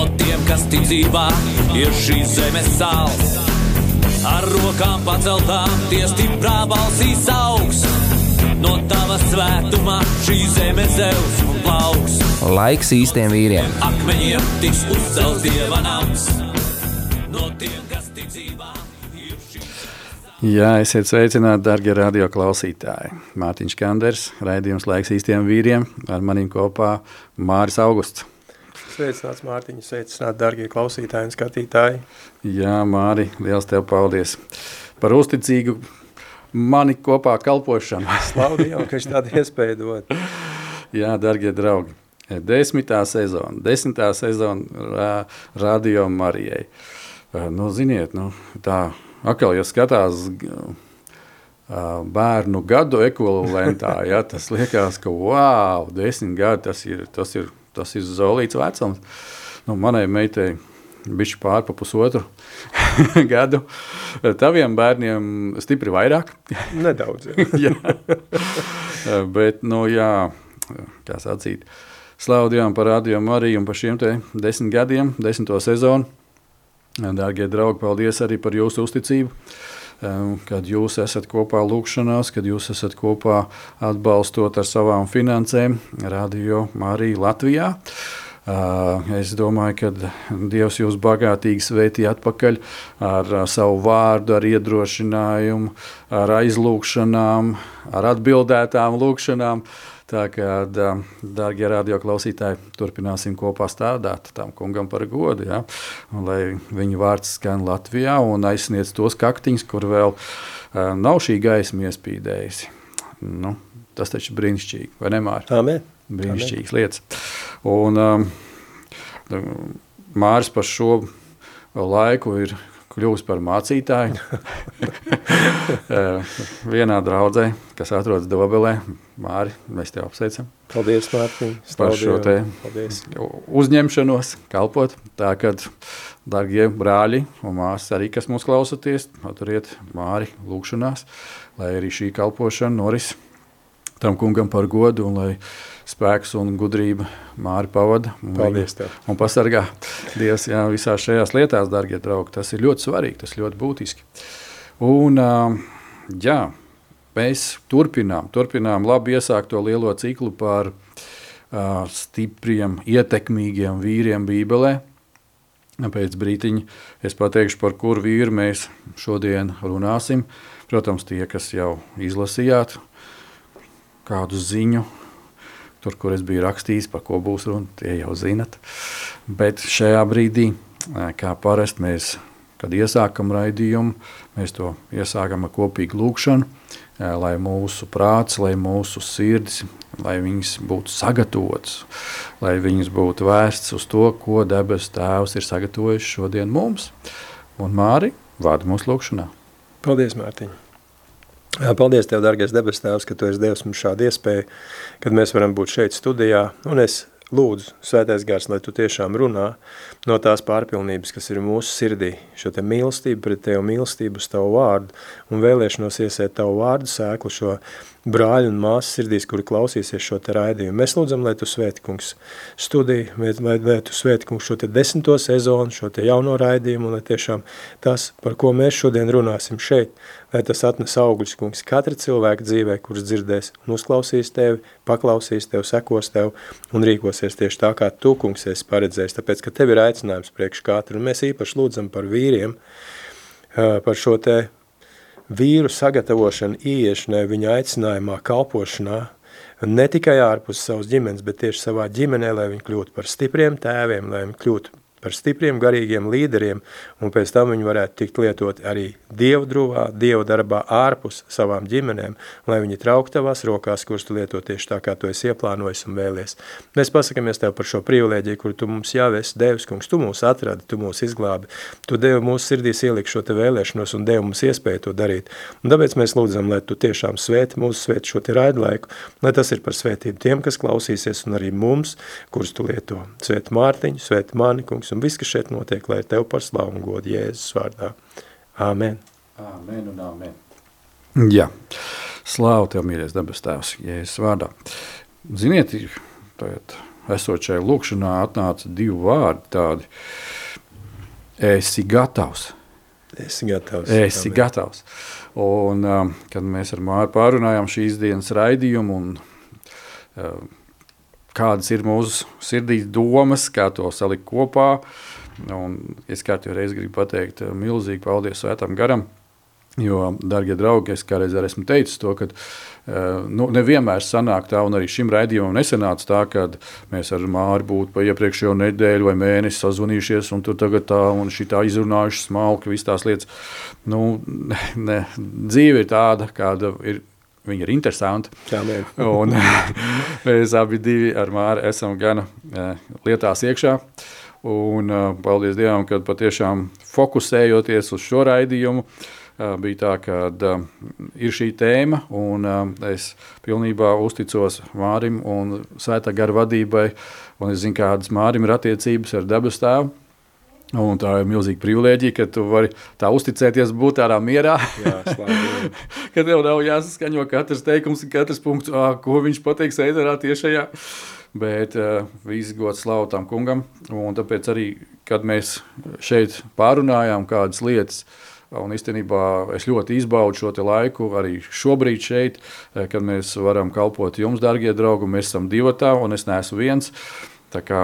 No tiem, kas ticībā ir šīs zemes sāls. Ar rokām paceltām, tie stiprā balsīs augs. No tava svētumā šī zeme zeus un plauks. Laiks īstiem vīriem. Akmeņiem tiks uzcelts dieva nams. No tiem, kas ir šīs Jā, esiet sveicināti, darbie radio klausītāji. Mārtiņš Kanders, raidījums laiks īstiem vīriem, ar maniem kopā Māris Augusts. Sveicināts Mārtiņš, sveicināti darbie klausītāji un skatītāji. Jā, Māri, liels tev paldies par uzticīgu mani kopā kalpošanu. Slavu Dievam, ka viņš tādu iespēju dod. Jā, darbie draugi. Desmitā sezona, desmitā sezona rā, radio Marijai. Nu, ziniet, nu, tā atkal, ja skatās bērnu gadu ekvivalentā, ja, tas liekas, ka wow, desmit gadi, tas ir, tas ir, tas ir zolīts vecums. Nu, manai meitai bišķi pār pa pusotru gadu. Taviem bērniem stipri vairāk. Nedaudz. Jā. jā. Bet, nu jā, kā sacīt, slavu Dievam par radio Mariju un par šiem te desmit gadiem, desmito sezonu. Dārgie draugi, paldies arī par jūsu uzticību, kad jūs esat kopā lūkšanās, kad jūs esat kopā atbalstot ar savām finansēm Radio Mariju Latvijā. Es domāju, ka Dievs jūs bagātīgi sveitīja atpakaļ ar savu vārdu, ar iedrošinājumu, ar aizlūgšanām, ar atbildētām lūgšanām. Tā kā, dārgie radioklausītāji, turpināsim kopā strādāt tam kungam par godu, ja? un, lai viņa vārds skan Latvijā un aizsniedz tos kaktiņus, kur vēl uh, nav šī gaisma iespīdējusi. Nu, tas taču ir brīnišķīgi, vai ne? Amen. Brīnišķīgas lietas. Un um, Māris par šo laiku ir kļuvis par mācītāju. Vienā draudzē, kas atrodas Dobelē, Māri, mēs tev apsveicam. Paldies, Mārtiņ. Par šo te Paldies. uzņemšanos, kalpot. Tā kad, dargie brāļi un māsas arī, kas mūs klausaties, aturiet Māri lūkšanās, lai arī šī kalpošana noris tam kungam par godu un lai spēks un gudrība Māri pavada un, Paldies tev. un pasargā Dievs jā, visās šajās lietās, darbie draugi. Tas ir ļoti svarīgi, tas ļoti būtiski. Un, jā, mēs turpinām, turpinām labi iesākto lielo ciklu par uh, stipriem, ietekmīgiem vīriem Bībelē. Pēc brīdiņa es pateikšu, par kuru vīru mēs šodien runāsim. Protams, tie, kas jau izlasījāt kādu ziņu, tur, kur es biju rakstījis, par ko būs runa, tie jau zinat. Bet šajā brīdī, kā parasti mēs, kad iesākam raidījumu, mēs to iesākam ar kopīgu lūgšanu, lai mūsu prāts, lai mūsu sirdis, lai viņas būtu sagatavotas, lai viņas būtu vērsts uz to, ko debes tēvs ir sagatavojis šodien mums. Un Māri, vārdu mūsu lūgšanā. Paldies, Mārtiņ. Paldies Tev, dargais debes tēvs, ka Tu esi devis mums šādu iespēju, kad mēs varam būt šeit studijā. Un es lūdzu, svētais gars, lai Tu tiešām runā no tās pārpilnības, kas ir mūsu sirdī, šo te mīlestību pret Tev, mīlestību uz Tavu vārdu un vēlēšanos iesēt Tavu vārdu sēklu šo brāļu un māsu sirdīs, kuri klausīsies šo te raidījumu. Mēs lūdzam, lai Tu svēti, kungs, studiju, lai, lai Tu svēti, kungs, šo te desmito sezonu, šo te jauno raidījumu, un lai tiešām tas, par ko mēs šodien runāsim šeit, lai tas atnes augļus, kungs, katra cilvēka dzīvē, kurš dzirdēs un uzklausīs Tevi, paklausīs Tev, sekos Tev un rīkosies tieši tā, kā Tu, kungs, esi paredzējis, tāpēc, ka Tev ir aicinājums priekš katru, un mēs īpaši lūdzam par vīriem, par šo te vīru sagatavošanu ieiešanai viņa aicinājumā, kalpošanā, ne tikai ārpus savas ģimenes, bet tieši savā ģimenē, lai viņi kļūtu par stipriem tēviem, lai viņi kļūtu par stipriem garīgiem līderiem, un pēc tam viņi varētu tikt lietot arī Dievu druvā, Dievu darbā ārpus savām ģimenēm, lai viņi trauk tavās rokās, kurus tu lieto tieši tā, kā tu esi ieplānojis un vēlies. Mēs pasakamies Tev par šo privilēģiju, kuru Tu mums esi devis, kungs, Tu mūs atradi, Tu mūs izglābi, Tu Devi mūsu sirdīs ieliek šo te vēlēšanos un Devi mums iespēju to darīt. Un tāpēc mēs lūdzam, lai Tu tiešām svēti mūsu svēti šo te raidlaiku, lai tas ir par svētību tiem, kas klausīsies, un arī mums, kurus Tu lieto. Svēt Mārtiņu, svēt mani, kungs, un viss, kas šeit notiek, lai Tev par slavu un godu Jēzus vārdā. Āmen. Amen un amen. Jā, slāvu Tev, mīļais debes tēvs, Jēzus vārdā. Ziniet, tagad esot šajā lūkšanā atnāca divi vārdi tādi. Esi gatavs. Esi gatavs. Esi Amen. gatavs. Un, um, kad mēs ar Māru pārunājām šīs dienas raidījumu un um, kādas ir mūsu sirdīs domas, kā to salikt kopā, un es kārtīgi reiz gribu pateikt uh, milzīgi paldies Svētam garam, Jo, darbie draugi, es kādreiz arī esmu teicis to, ka uh, nu, nevienmēr sanāk tā, un arī šim raidījumam nesanāca tā, ka mēs ar Māri būtu pa iepriekšējo nedēļu vai mēnesi sazvanījušies, un tur tagad tā, un šī tā izrunājuši smalki, visas tās lietas. Nu, ne, dzīve ir tāda, kāda ir. Viņa ir interesanta. Amen. Un, mēs abi ar Māri esam gan uh, lietās iekšā. Un, uh, paldies Dievam, ka patiešām fokusējoties uz šo raidījumu, uh, bija tā, ka ir šī tēma, un es pilnībā uzticos Mārim un Svētā gara vadībai. Es zinu, kādas Mārim ir attiecības ar dabas tēvu. Un tā ir milzīga privilēģija, ka tu vari tā uzticēties, būt tādā mierā. Jā, ka tev nav jāsaskaņo katrs teikums, katrs punkts, ā, ko viņš pateiks ēterā tiešajā. Bet uh, viss gods slavu tam kungam. Un tāpēc arī, kad mēs šeit pārunājām kādas lietas, uh, Un īstenībā es ļoti izbaudu šo laiku, arī šobrīd šeit, kad mēs varam kalpot jums, darbie draugi. Mēs esam divi tādi, un es neesmu viens. Tā kā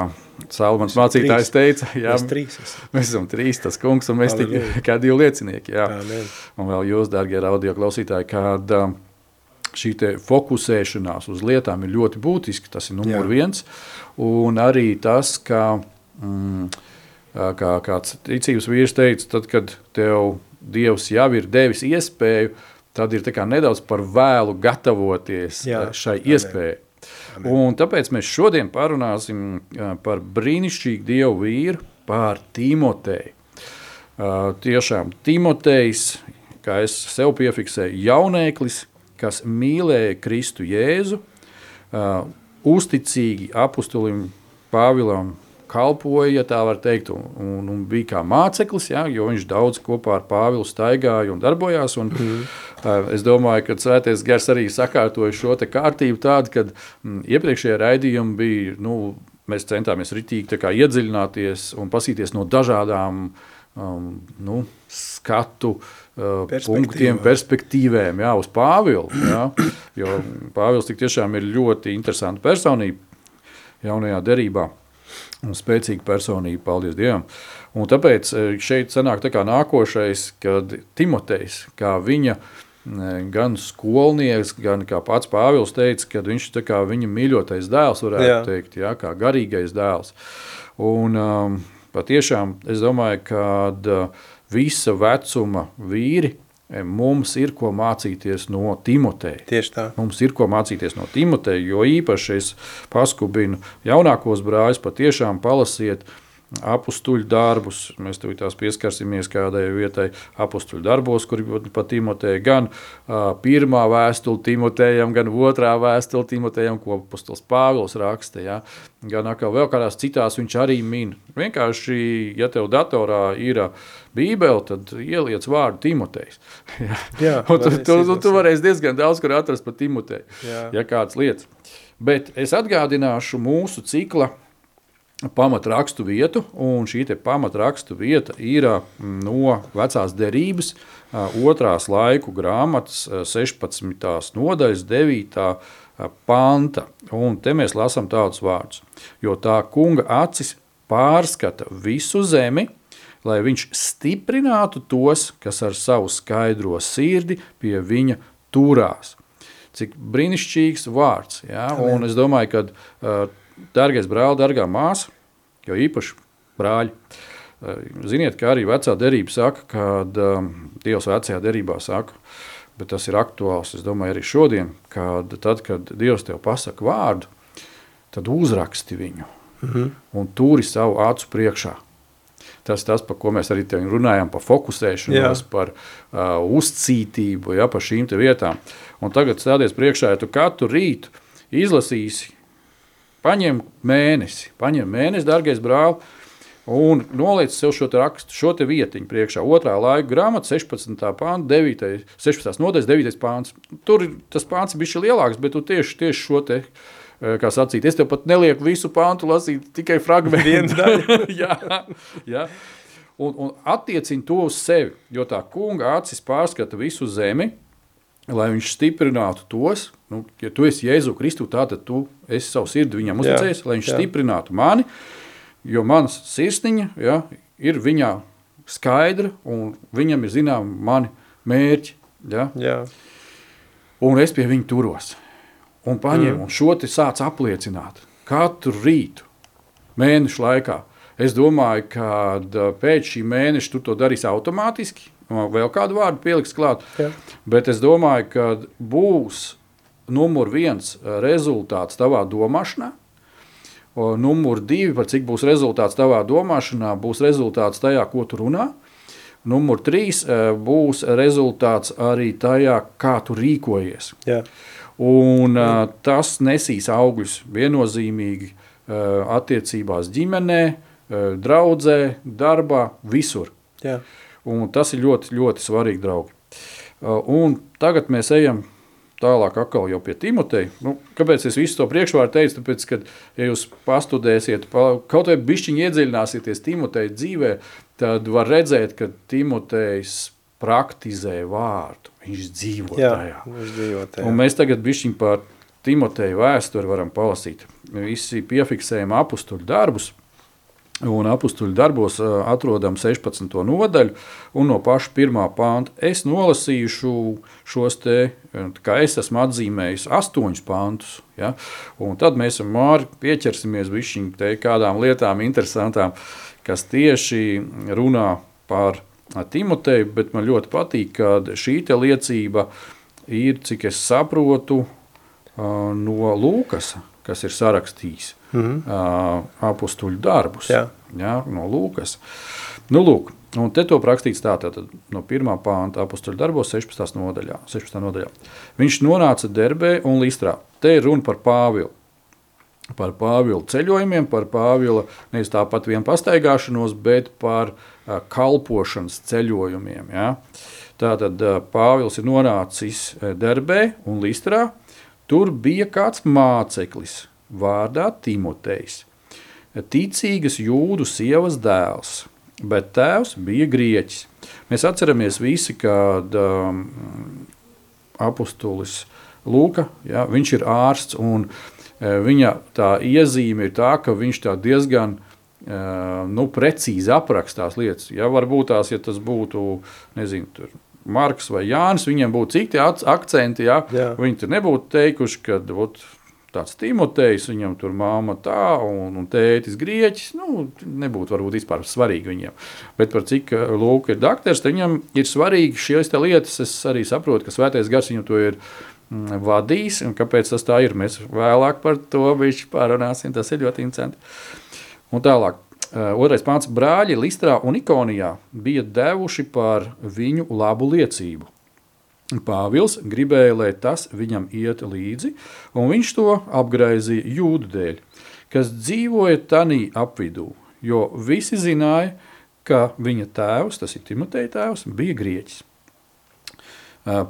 Salmans mācītājs teica, jā, mēs, trīs esam. mēs esam trīs, tas kungs, un mēs tikai kā divi liecinieki. Jā. Amen. Un vēl jūs, darbie audio klausītāji, kad um, šī fokusēšanās uz lietām ir ļoti būtiska. Tas ir numur jā. viens. Un arī tas, ka, mm, kā kāds ticības vīrs teica, tad, kad tev Dievs jau ir devis iespēju, tad ir nedaudz par vēlu gatavoties Jā, šai iespējai. Amen. Un tāpēc mēs šodien parunāsim par brīnišķīgu Dievu vīru, par Timoteju. Tiešām Timotejs, kā es sev piefiksēju, jaunēklis, kas mīlēja Kristu Jēzu, uzticīgi apustulim Pāvilam kalpoja, ja tā var teikt, un, un, un bija kā māceklis, ja, jo viņš daudz kopā ar Pāvilu staigāja un darbojās. Un, mm. uh, es domāju, ka Svētais Gars arī sakārtoja šo kārtību tādu, ka mm, iepriekšējie raidījumi bija, nu, mēs centāmies ritīgi iedziļināties un pasīties no dažādām um, nu, skatu uh, punktiem, perspektīvēm jā, uz Pāvilu. Jā, jo Pāvils tik tiešām ir ļoti interesanta personība jaunajā derībā un spēcīga personība, paldies Dievam. Un tāpēc e, šeit sanāk tā kā nākošais, kad Timotejs, kā viņa e, gan skolnieks, gan kā pats Pāvils teica, kad viņš tā kā viņa mīļotais dēls, varētu jā. teikt, jā, kā garīgais dēls. Un um, patiešām es domāju, ka visa vecuma vīri Mums ir ko mācīties no Timoteja. Tieši tā. Mums ir ko mācīties no Timoteja, jo īpaši es paskubinu jaunākos brāļus, patiešām palasiet uh, apstuļu darbus. Mēs tur pieskarsimies kādai vietai, apstuļu darbos, kur ir pat Timotejam, gan uh, pirmā vēstule Timotejam, gan otrā vēstule Timotejam, ko apustulis Pāvils raksta. Ja? Gan atkal vēl kādās citās viņš arī min. Vienkārši, ja tev datorā ir Bībele, tad ieliec vārdu Timotejs. ja? Jā, tu, tu, tu, tu varēsi diezgan daudz kur atrast par Timoteju, ja kādas lietas. Bet es atgādināšu mūsu cikla pamatrakstu vietu, un šī pamatrakstu vieta ir no vecās derības, otrās laiku grāmatas, 16. nodaļas, 9. panta. Un te mēs lasām tādus vārdus. Jo tā kunga acis pārskata visu zemi, lai viņš stiprinātu tos, kas ar savu skaidro sirdi pie viņa turās. Cik brīnišķīgs vārds. Ja? Un es domāju, ka uh, Dārgais brāl, dārgā māsa, jo īpaši brāļi. Ziniet, kā arī vecā derība saka, kad um, Dievs vecajā derībā saka, bet tas ir aktuāls, es domāju, arī šodien, kad tad, kad Dievs tev pasaka vārdu, tad uzraksti viņu mm -hmm. un turi savu acu priekšā. Tas, tas, par ko mēs arī runājam, par fokusēšanos, Jā. par uh, uzcītību, ja, par šīm vietām. Un tagad stāties priekšā, ja tu katru rītu izlasīsi, paņem mēnesi, paņem mēnesi, dārgais brāl, un noliec sev šo rakstu, šo te vietiņu priekšā. Otrā laika grāmata, 16. pāns, 9. 16. nodaļas, 9. pāns. Tur tas pāns bijis lielāks, bet tu tieši, tieši šo te Eh, kā sacīt, es tev pat nelieku visu pāntu lasīt, tikai fragmentu. jā, jā. Un, un attiecini to uz sevi, jo tā kunga acis pārskata visu zemi, lai viņš stiprinātu tos, nu, ja tu esi Jēzu Kristu, tātad tu esi savu sirdi viņam uzticējis, lai viņš jā. stiprinātu mani, jo manas sirsniņa ja, ir viņā skaidra un viņam ir zinām mani mērķi. Ja? Jā. Un es pie viņa turos un paņem mm. un šo te sāc apliecināt katru rītu, mēnešu laikā. Es domāju, ka pēc šī mēneša tu to darīsi automātiski, vēl kādu vārdu pieliks klāt, Jā. bet es domāju, ka būs numur viens rezultāts tavā domāšanā, numur divi, par cik būs rezultāts tavā domāšanā, būs rezultāts tajā, ko tu runā, numur trīs būs rezultāts arī tajā, kā tu rīkojies. Jā. Un, uh, tas nesīs augļus viennozīmīgi attiecībās ģimenē, draudzē, darbā, visur. Jā. Un tas ir ļoti, ļoti svarīgi, draugi. Uh, un tagad mēs ejam tālāk atkal jau pie Timoteja. Nu, kāpēc es visu to priekšvārdu teicu? Tāpēc, kad ja jūs pastudēsiet, pa, kaut vai bišķiņi iedziļināsieties Timoteja dzīvē, tad var redzēt, ka Timotejs praktizē vārdu. Viņš dzīvo Jā, tajā. Viņš dzīvo tajā. Un mēs tagad bišķiņ par Timoteju vēsturi varam palasīt. Visi piefiksējam apustuļu darbus, un apustuļu darbos atrodam 16. nodaļu, un no paša pirmā pānta es nolasīšu šos te, kā es esmu atzīmējis, astoņus pāntus, ja? un tad mēs ar Māri pieķersimies bišķiņ te kādām lietām interesantām, kas tieši runā par Timoteju, bet man ļoti patīk, ka šī liecība ir, cik es saprotu, no Lūkas, kas ir sarakstījis mm -hmm. apstuļu darbus. Jā. Jā, no Lūkas. Nu, lūk, un te to rakstīts tā, tātad no 1. pānta apstuļu darbos 16. nodaļā, 16. nodaļā. Viņš nonāca Derbē un Listrā. Te ir runa par Pāvilu par Pāvila ceļojumiem, par Pāvila nevis tāpat vien pastaigāšanos, bet par uh, kalpošanas ceļojumiem. Ja? Tātad uh, Pāvils ir nonācis Derbē un Listrā. Tur bija kāds māceklis vārdā Timotejs, ticīgas jūdu sievas dēls, bet tēvs bija grieķis. Mēs atceramies visi, kad um, apustulis Lūka, ja, viņš ir ārsts un uh, Eh, viņa tā iezīme ir tā, ka viņš tā diezgan eh, nu, precīzi aprakstās lietas. Ja, varbūt tās, ja tas būtu, nezinu, tur, Marks vai Jānis, viņiem būtu citi akcenti, ja, Jā. viņi tur nebūtu teikuši, ka ot, tāds Timotejs, viņam tur māma tā un, un tētis grieķis, nu, nebūtu varbūt vispār svarīgi viņiem. Bet par cik eh, Lūk ir dakters, viņam ir svarīgi šīs lietas, es arī saprotu, ka svētais gars viņam to ir Mm, vadīs, un kāpēc tas tā ir. Mēs vēlāk par to pārunāsim, tas ir ļoti interesanti. Un tālāk, eh, otrais pāns brāļi Listrā un Ikonijā bija devuši par viņu labu liecību. Pāvils gribēja, lai tas viņam iet līdzi, un viņš to apgraizīja jūdu dēļ, kas dzīvoja tanī apvidū, jo visi zināja, ka viņa tēvs, tas ir Timoteja tēvs, bija grieķis.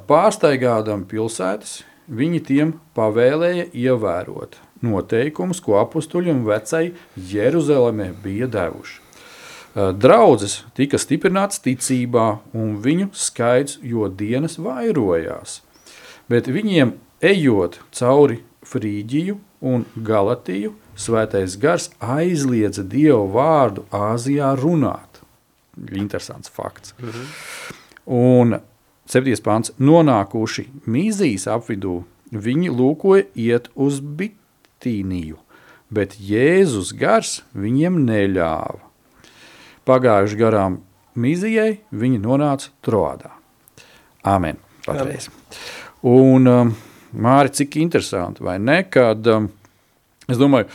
Pārsteigādam pilsētas, viņi tiem pavēlēja ievērot noteikumus, ko apstuļi un vecai Jeruzalemē bija devuši. Draudzes tika stiprināts ticībā, un viņu skaits jo dienas vairojās. Bet viņiem ejot cauri Frīģiju un Galatiju, svētais gars aizliedza Dievu vārdu Āzijā runāt. Interesants fakts. Mhm. Un 7. pāns, nonākuši mīzijas apvidū, viņi lūkoja iet uz Bitīniju, bet Jēzus gars viņiem neļāva. Pagājuši garām Mīzijai, viņi nonāca Troādā. Amen. Patreiz. Un, um, Māri, cik interesanti, vai ne? Kad, um, es domāju,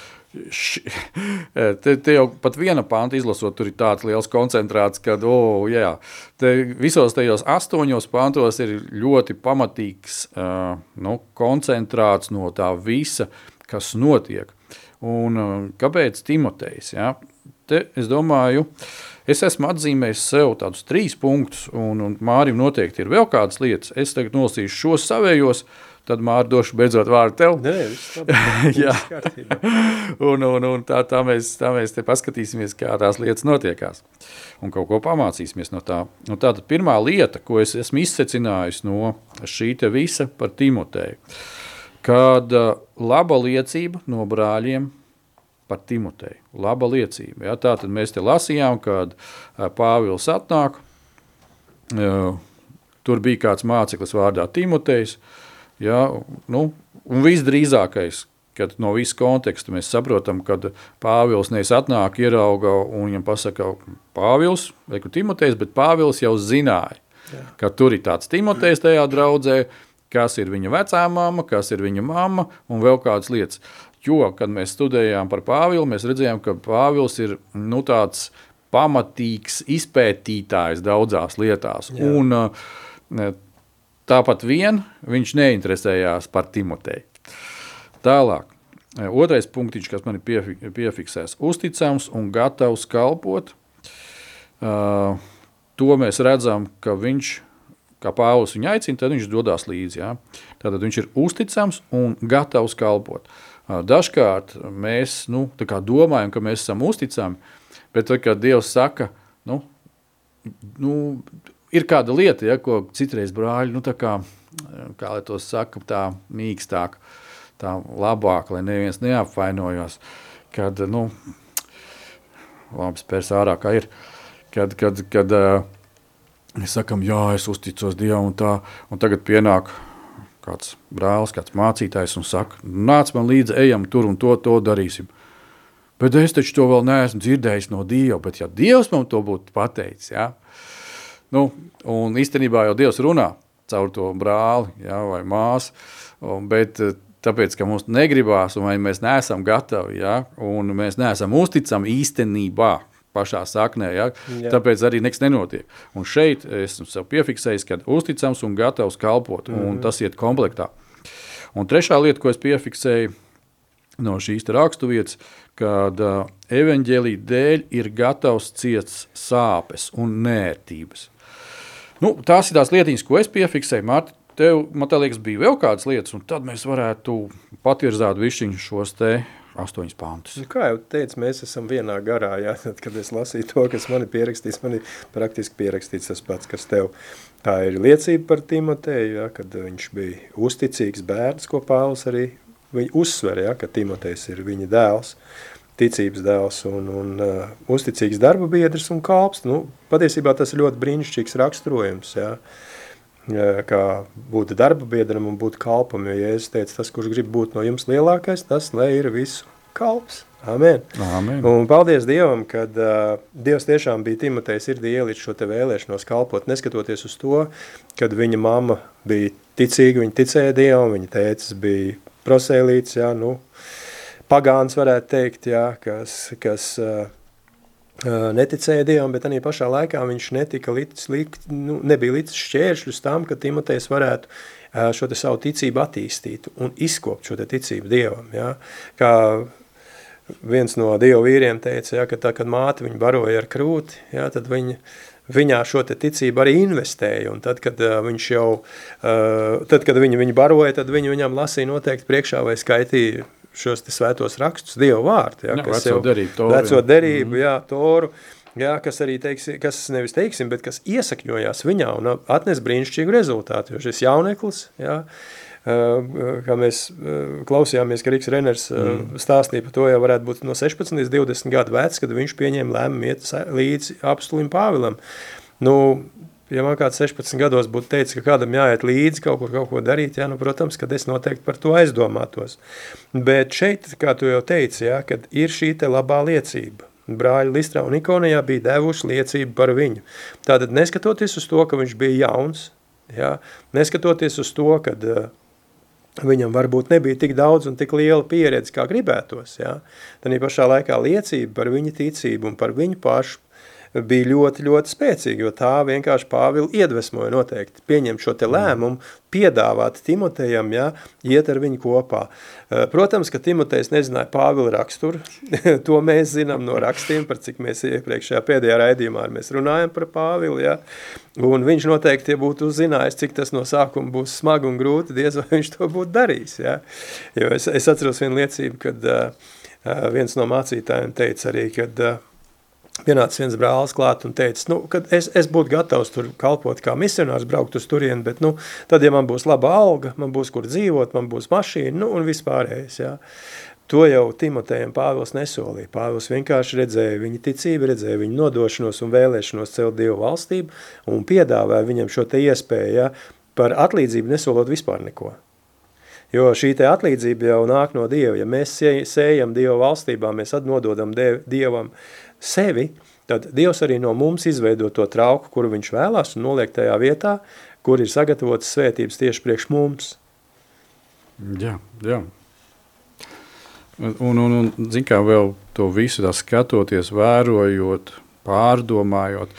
š, te, te jau pat viena panta izlasot, tur ir tāds liels koncentrāts, ka oh, jā, te visos tajos astoņos pantos ir ļoti pamatīgs uh, nu, koncentrāts no tā visa, kas notiek. Un, uh, kāpēc Timotejs? Ja? Te, es domāju, es esmu atzīmējis sev tādus trīs punktus, un, un Mārim noteikti ir vēl kādas lietas. Es tagad nolasīšu šos savējos, tad Mārta došu beidzot vārdu tev. Nē, viss kārtībā. un, un, un tā, tā, mēs, tā mēs te paskatīsimies, kā tās lietas notiekās. Un kaut ko pamācīsimies no tā. Un tā tad pirmā lieta, ko es esmu izsecinājis no šī te visa par Timoteju, kad uh, laba liecība no brāļiem par Timoteju. Laba liecība. Ja? Tā tad mēs te lasījām, kad uh, Pāvils atnāk, uh, tur bija kāds māceklis vārdā Timotejs, Ja, nu, un visdrīzākais, kad no visa konteksta mēs saprotam, ka Pāvils nevis atnāk, ierauga un viņam pasaka, Pāvils vai Timotejs, bet Pāvils jau zināja, Jā. ka tur ir tāds Timotejs tajā draudzē, kas ir viņa vecā mamma, kas ir viņa mamma un vēl kādas lietas. Jo, kad mēs studējām par Pāvilu, mēs redzējām, ka Pāvils ir nu, tāds pamatīgs izpētītājs daudzās lietās. Jā. Un, uh, Tāpat vien viņš neinteresējās par Timoteju. Tālāk, otrais punktiņš, kas man ir piefiksēts, uzticams un gatavs kalpot. Uh, to mēs redzam, ka viņš, kā Pāvils viņu aicina, tad viņš dodas līdzi. Ja? Tātad viņš ir uzticams un gatavs kalpot. Uh, dažkārt mēs nu, domājam, ka mēs esam uzticami, bet tad, kad Dievs saka, nu, nu, ir kāda lieta, ja, ko citreiz brāļi, nu tā kā, kā lai to saka, tā mīkstāk, tā labāk, lai neviens neapvainojos, kad, nu, labi spērs ārā, kā ir, kad, kad, kad uh, mēs sakam, jā, es uzticos Dievam un tā, un tagad pienāk kāds brālis, kāds mācītājs un saka, nāc man līdzi, ejam tur un to, to darīsim. Bet es taču to vēl neesmu dzirdējis no Dieva, bet ja Dievs man to būtu pateicis, ja, Nu, un īstenībā jau Dievs runā caur to brāli ja, vai māsu, bet eh, tāpēc, ka mums negribās un mēs neesam gatavi, ja, un mēs neesam uzticami īstenībā pašā saknē, ja, Jā. tāpēc arī nekas nenotiek. Un šeit esmu sev piefiksējis, ka uzticams un gatavs kalpot, mm -hmm. un mhm. tas iet komplektā. Un trešā lieta, ko es piefiksēju no šīs raksturvietas, kad uh, evaņģēlī dēļ ir gatavs ciest sāpes un nērtības. Nu, tās ir tās lietiņas, ko es piefiksēju. Mārta, tev, man liekas, bija vēl kādas lietas, un tad mēs varētu patirzāt višķiņu šos te astoņus pāntus. Nu, kā jau teicu, mēs esam vienā garā, jā, tad, kad es lasīju to, kas man ir pierakstīts, man ir praktiski pierakstīts tas pats, kas tev. Tā ir liecība par Timoteju, jā, kad viņš bija uzticīgs bērns, ko Pāvils arī uzsver, jā, ka Timotejs ir viņa dēls ticības dēls un, un uh, uzticīgs darba biedrs un kalps. Nu, patiesībā tas ir ļoti brīnišķīgs raksturojums, jā. Kā būt darba biedram un būt kalpam, jo Jēzus teica, tas, kurš grib būt no jums lielākais, tas, lai ir visu kalps. Amen. Amen. Un paldies Dievam, kad uh, Dievs tiešām bija Timotejs sirdī ielikt šo te vēlēšanos kalpot, neskatoties uz to, kad viņa mamma bija ticīga, viņa ticēja Dievam, viņa tēcis bija prosēlīts, jā, nu, pagāns, varētu teikt, jā, kas, kas uh, neticēja Dievam, bet arī pašā laikā viņš netika līdz, līdz, nu, nebija līdz šķēršļus tam, ka Timotejs varētu uh, šo te savu ticību attīstīt un izkopt šo te ticību Dievam. Jā. Kā viens no Dieva vīriem teica, jā, ka tā, kad māte viņu baroja ar krūti, jā, tad viņa viņā šo te ticību arī investēja, un tad, kad uh, viņš jau, uh, tad, kad viņi viņu baroja, tad viņi viņam lasīja noteikti priekšā vai skaitīja šos svētos rakstus, Dieva vārtu, ja, jā, kas veco derību, toru, veco derību, jā, toru, jā, kas arī, teiksim, kas nevis teiksim, bet kas iesakņojās viņā un atnes brīnišķīgu rezultātu, jo šis jauneklis, jā, kā mēs klausījāmies, ka Riks Reners mm. stāstīja par to, jau varētu būt no 16 līdz 20 gadu vecs, kad viņš pieņēma lēmumu iet līdzi apstulim Pāvilam. Nu, ja man kāds 16 gados būtu teicis, ka kādam jāiet līdzi kaut kur kaut ko darīt, jā, nu, protams, kad es noteikti par to aizdomātos. Bet šeit, kā tu jau teici, jā, kad ir šī te labā liecība, brāļi Listrā un Ikonijā bija devuši liecību par viņu. Tātad neskatoties uz to, ka viņš bija jauns, ja, neskatoties uz to, ka uh, viņam varbūt nebija tik daudz un tik liela pieredze, kā gribētos, ja, tad pašā laikā liecība par viņa ticību un par viņu pašu bija ļoti, ļoti spēcīga, jo tā vienkārši Pāvilu iedvesmoja noteikti pieņemt šo te lēmumu, piedāvāt Timotejam, ja, iet ar viņu kopā. Eh, protams, ka Timotejs nezināja Pāvila raksturu, to mēs zinām no rakstiem, par cik mēs iepriekšējā pēdējā raidījumā mēs runājam par Pāvilu, ja, un viņš noteikti, ja būtu uzzinājis, cik tas no sākuma būs smagi un grūti, diez vai viņš to būtu darījis, ja, jo es, es atceros vienu liecību, kad uh, viens no mācītājiem teica arī, kad uh, pienāca viens brālis klāt un teica, nu, kad es, es būtu gatavs tur kalpot kā misionārs, braukt uz turieni, bet, nu, tad, ja man būs laba alga, man būs kur dzīvot, man būs mašīna, nu, un vispārējais, jā. To jau Timotejam Pāvils nesolīja. Pāvils vienkārši redzēja viņa ticību, redzēja viņa nodošanos un vēlēšanos celt Dievu valstību un piedāvāja viņam šo te iespēju, ja, par atlīdzību nesolot vispār neko. Jo šī te atlīdzība jau nāk no Dieva. Ja mēs sējam Dieva valstībā, mēs atnododam Dievam sevi, tad Dievs arī no mums izveido to trauku, kuru viņš vēlās un noliek tajā vietā, kur ir sagatavotas svētības tieši priekš mums. Jā, jā. Un, un, un zin kā vēl to visu tā skatoties, vērojot, pārdomājot,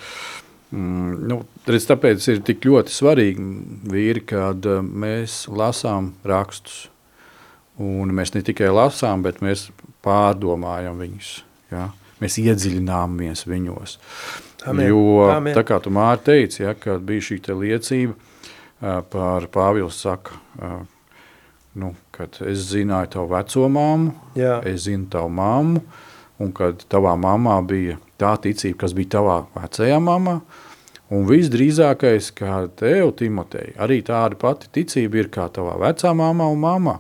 mm, nu, redz, tāpēc ir tik ļoti svarīgi vīri, kad eh, mēs lasām rakstus. Un mēs ne tikai lasām, bet mēs pārdomājam viņus. Ja? Mēs iedziļināmies viņos. Amen. Jo, Amen. tā kā tu Māri teici, ja, kad bija šī liecība uh, par Pāvils saka, nu, kad es zināju tavu veco mammu, Jā. es zinu tavu mammu, un kad tavā mamā bija tā ticība, kas bija tavā vecajā mamā, un visdrīzākais, kā tev, Timotei, arī tāda pati ticība ir kā tavā vecā mamā un mamā.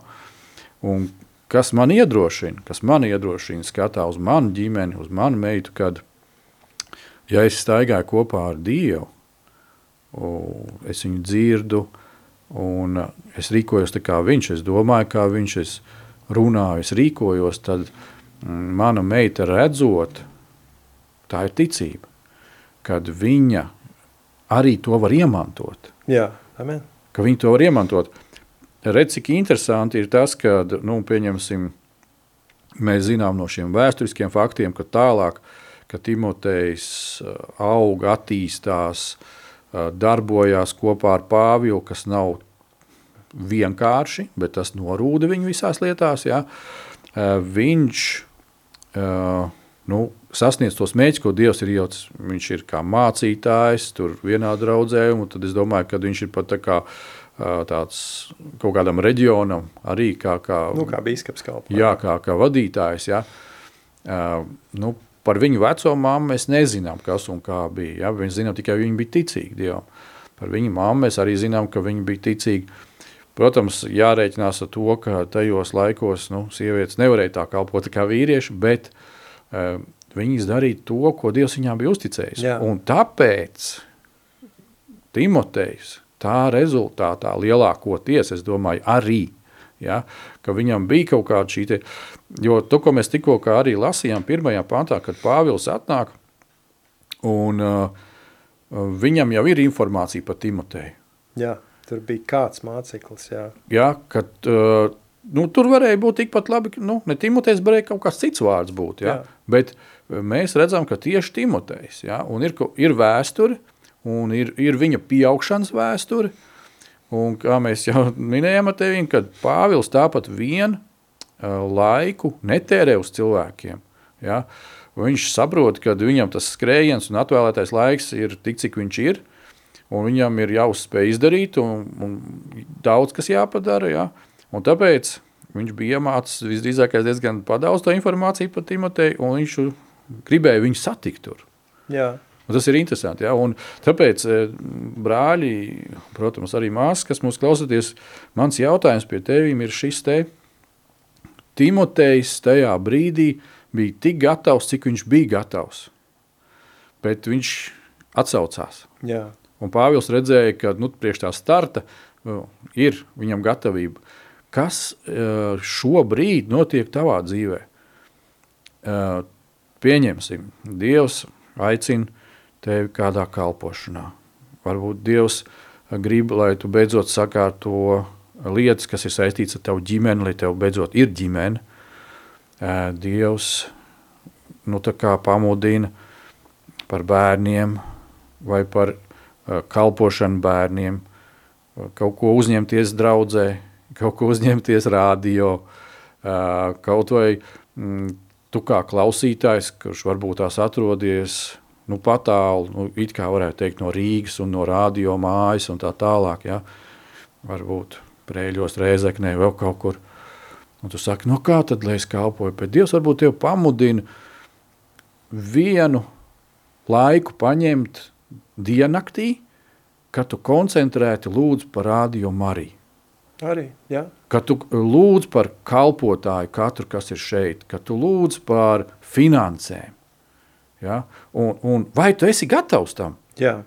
Un kas man iedrošina, kas man iedrošina skatā uz manu ģimeni, uz manu meitu, kad, ja es staigāju kopā ar Dievu, es viņu dzirdu, un es rīkojos tā kā viņš, es domāju, kā viņš, es runāju, es rīkojos, tad mana meita redzot, tā ir ticība, kad viņa arī to var iemantot. Jā, amen. Ka viņi to var iemantot. Redz, cik interesanti ir tas, ka, nu, pieņemsim, mēs zinām no šiem vēsturiskiem faktiem, ka tālāk, ka Timotejs uh, aug, attīstās, uh, darbojās kopā ar Pāvilu, kas nav vienkārši, bet tas norūda viņu visās lietās, ja? Uh, viņš nu, sasniedz tos mēģus, ko Dievs ir ielicis. Viņš ir kā mācītājs, tur vienā draudzē, un tad es domāju, ka viņš ir pat tā kā uh, tāds kaut kādam reģionam, arī kā, kā, nu, kā biskups kalpā. Jā, kā, kā vadītājs. Ja. Uh, nu, par viņu veco mammu mēs nezinām, kas un kā bija. Ja. Mēs zinām tikai, ka viņi bija ticīgi Dievam. Par viņu mammu mēs arī zinām, ka viņi bija ticīgi. Protams, jārēķinās ar to, ka tajos laikos nu, sievietes nevarēja tā kalpot kā vīrieši, bet uh, viņas darīja to, ko Dievs viņām bija uzticējis. Jā. Un tāpēc Timotejs tā rezultātā lielākoties, es domāju, arī, ja, ka viņam bija kaut kāda šī te, jo to, ko mēs tikko arī lasījām pirmajā pantā, kad Pāvils atnāk, un uh, viņam jau ir informācija par Timoteju. Jā, tur bija kāds māceklis, jā. Jā, kad, uh, nu, tur varēja būt tikpat labi, nu, ne Timotejs, varēja kaut kāds cits vārds būt, jā, jā. bet mēs redzam, ka tieši Timotejs, jā, un ir, ir vēsture, un ir, ir viņa pieaugšanas vēsture. Un, kā mēs jau minējām, tevim, kad Pāvils tāpat vienu laiku netērē uz cilvēkiem. Ja? Viņš saprot, ka viņam tas skrējiens un atvēlētais laiks ir tik, cik viņš ir, un viņam ir jāuzspēj izdarīt, un, un daudz kas jāpadara. Ja? Un tāpēc viņš bija iemācis visdrīzākais diezgan padaudz to informāciju par Timoteju, un viņš gribēja viņu satikt tur. Jā. Un tas ir interesanti. Ja? Un tāpēc, e, brāļi, protams, arī māsas, kas mūs klausoties, mans jautājums pie tevīm ir šis te. Timotejs tajā brīdī bija tik gatavs, cik viņš bija gatavs. Bet viņš atsaucās. Jā. Un Pāvils redzēja, ka nu, priekš tā starta nu, ir viņam gatavība. Kas e, šobrīd notiek tavā dzīvē? E, pieņemsim, Dievs aicina tevi kādā kalpošanā. Varbūt Dievs grib, lai tu beidzot sakārto lietas, kas ir saistīts ar tavu ģimeni, lai tev beidzot ir ģimene. Dievs nu, pamudina par bērniem vai par kalpošanu bērniem, kaut ko uzņemties draudzē, kaut ko uzņemties rādio, kaut vai mm, tu kā klausītājs, kurš varbūt tās atrodies nu, patālu, nu, it kā varētu teikt no Rīgas un no rādio mājas un tā tālāk, ja? varbūt prēļos, rēzeknē, vēl kaut kur. Un tu saki, no kā tad, lai es kalpoju? Bet Dievs varbūt tev pamudina vienu laiku paņemt diennaktī, kad tu koncentrēti lūdz par rādio Mariju. Arī, jā. Kad tu lūdz par kalpotāju katru, kas ir šeit, kad tu lūdz par finansēm. Ja? Un, un vai tu esi gatavs tam? Jā.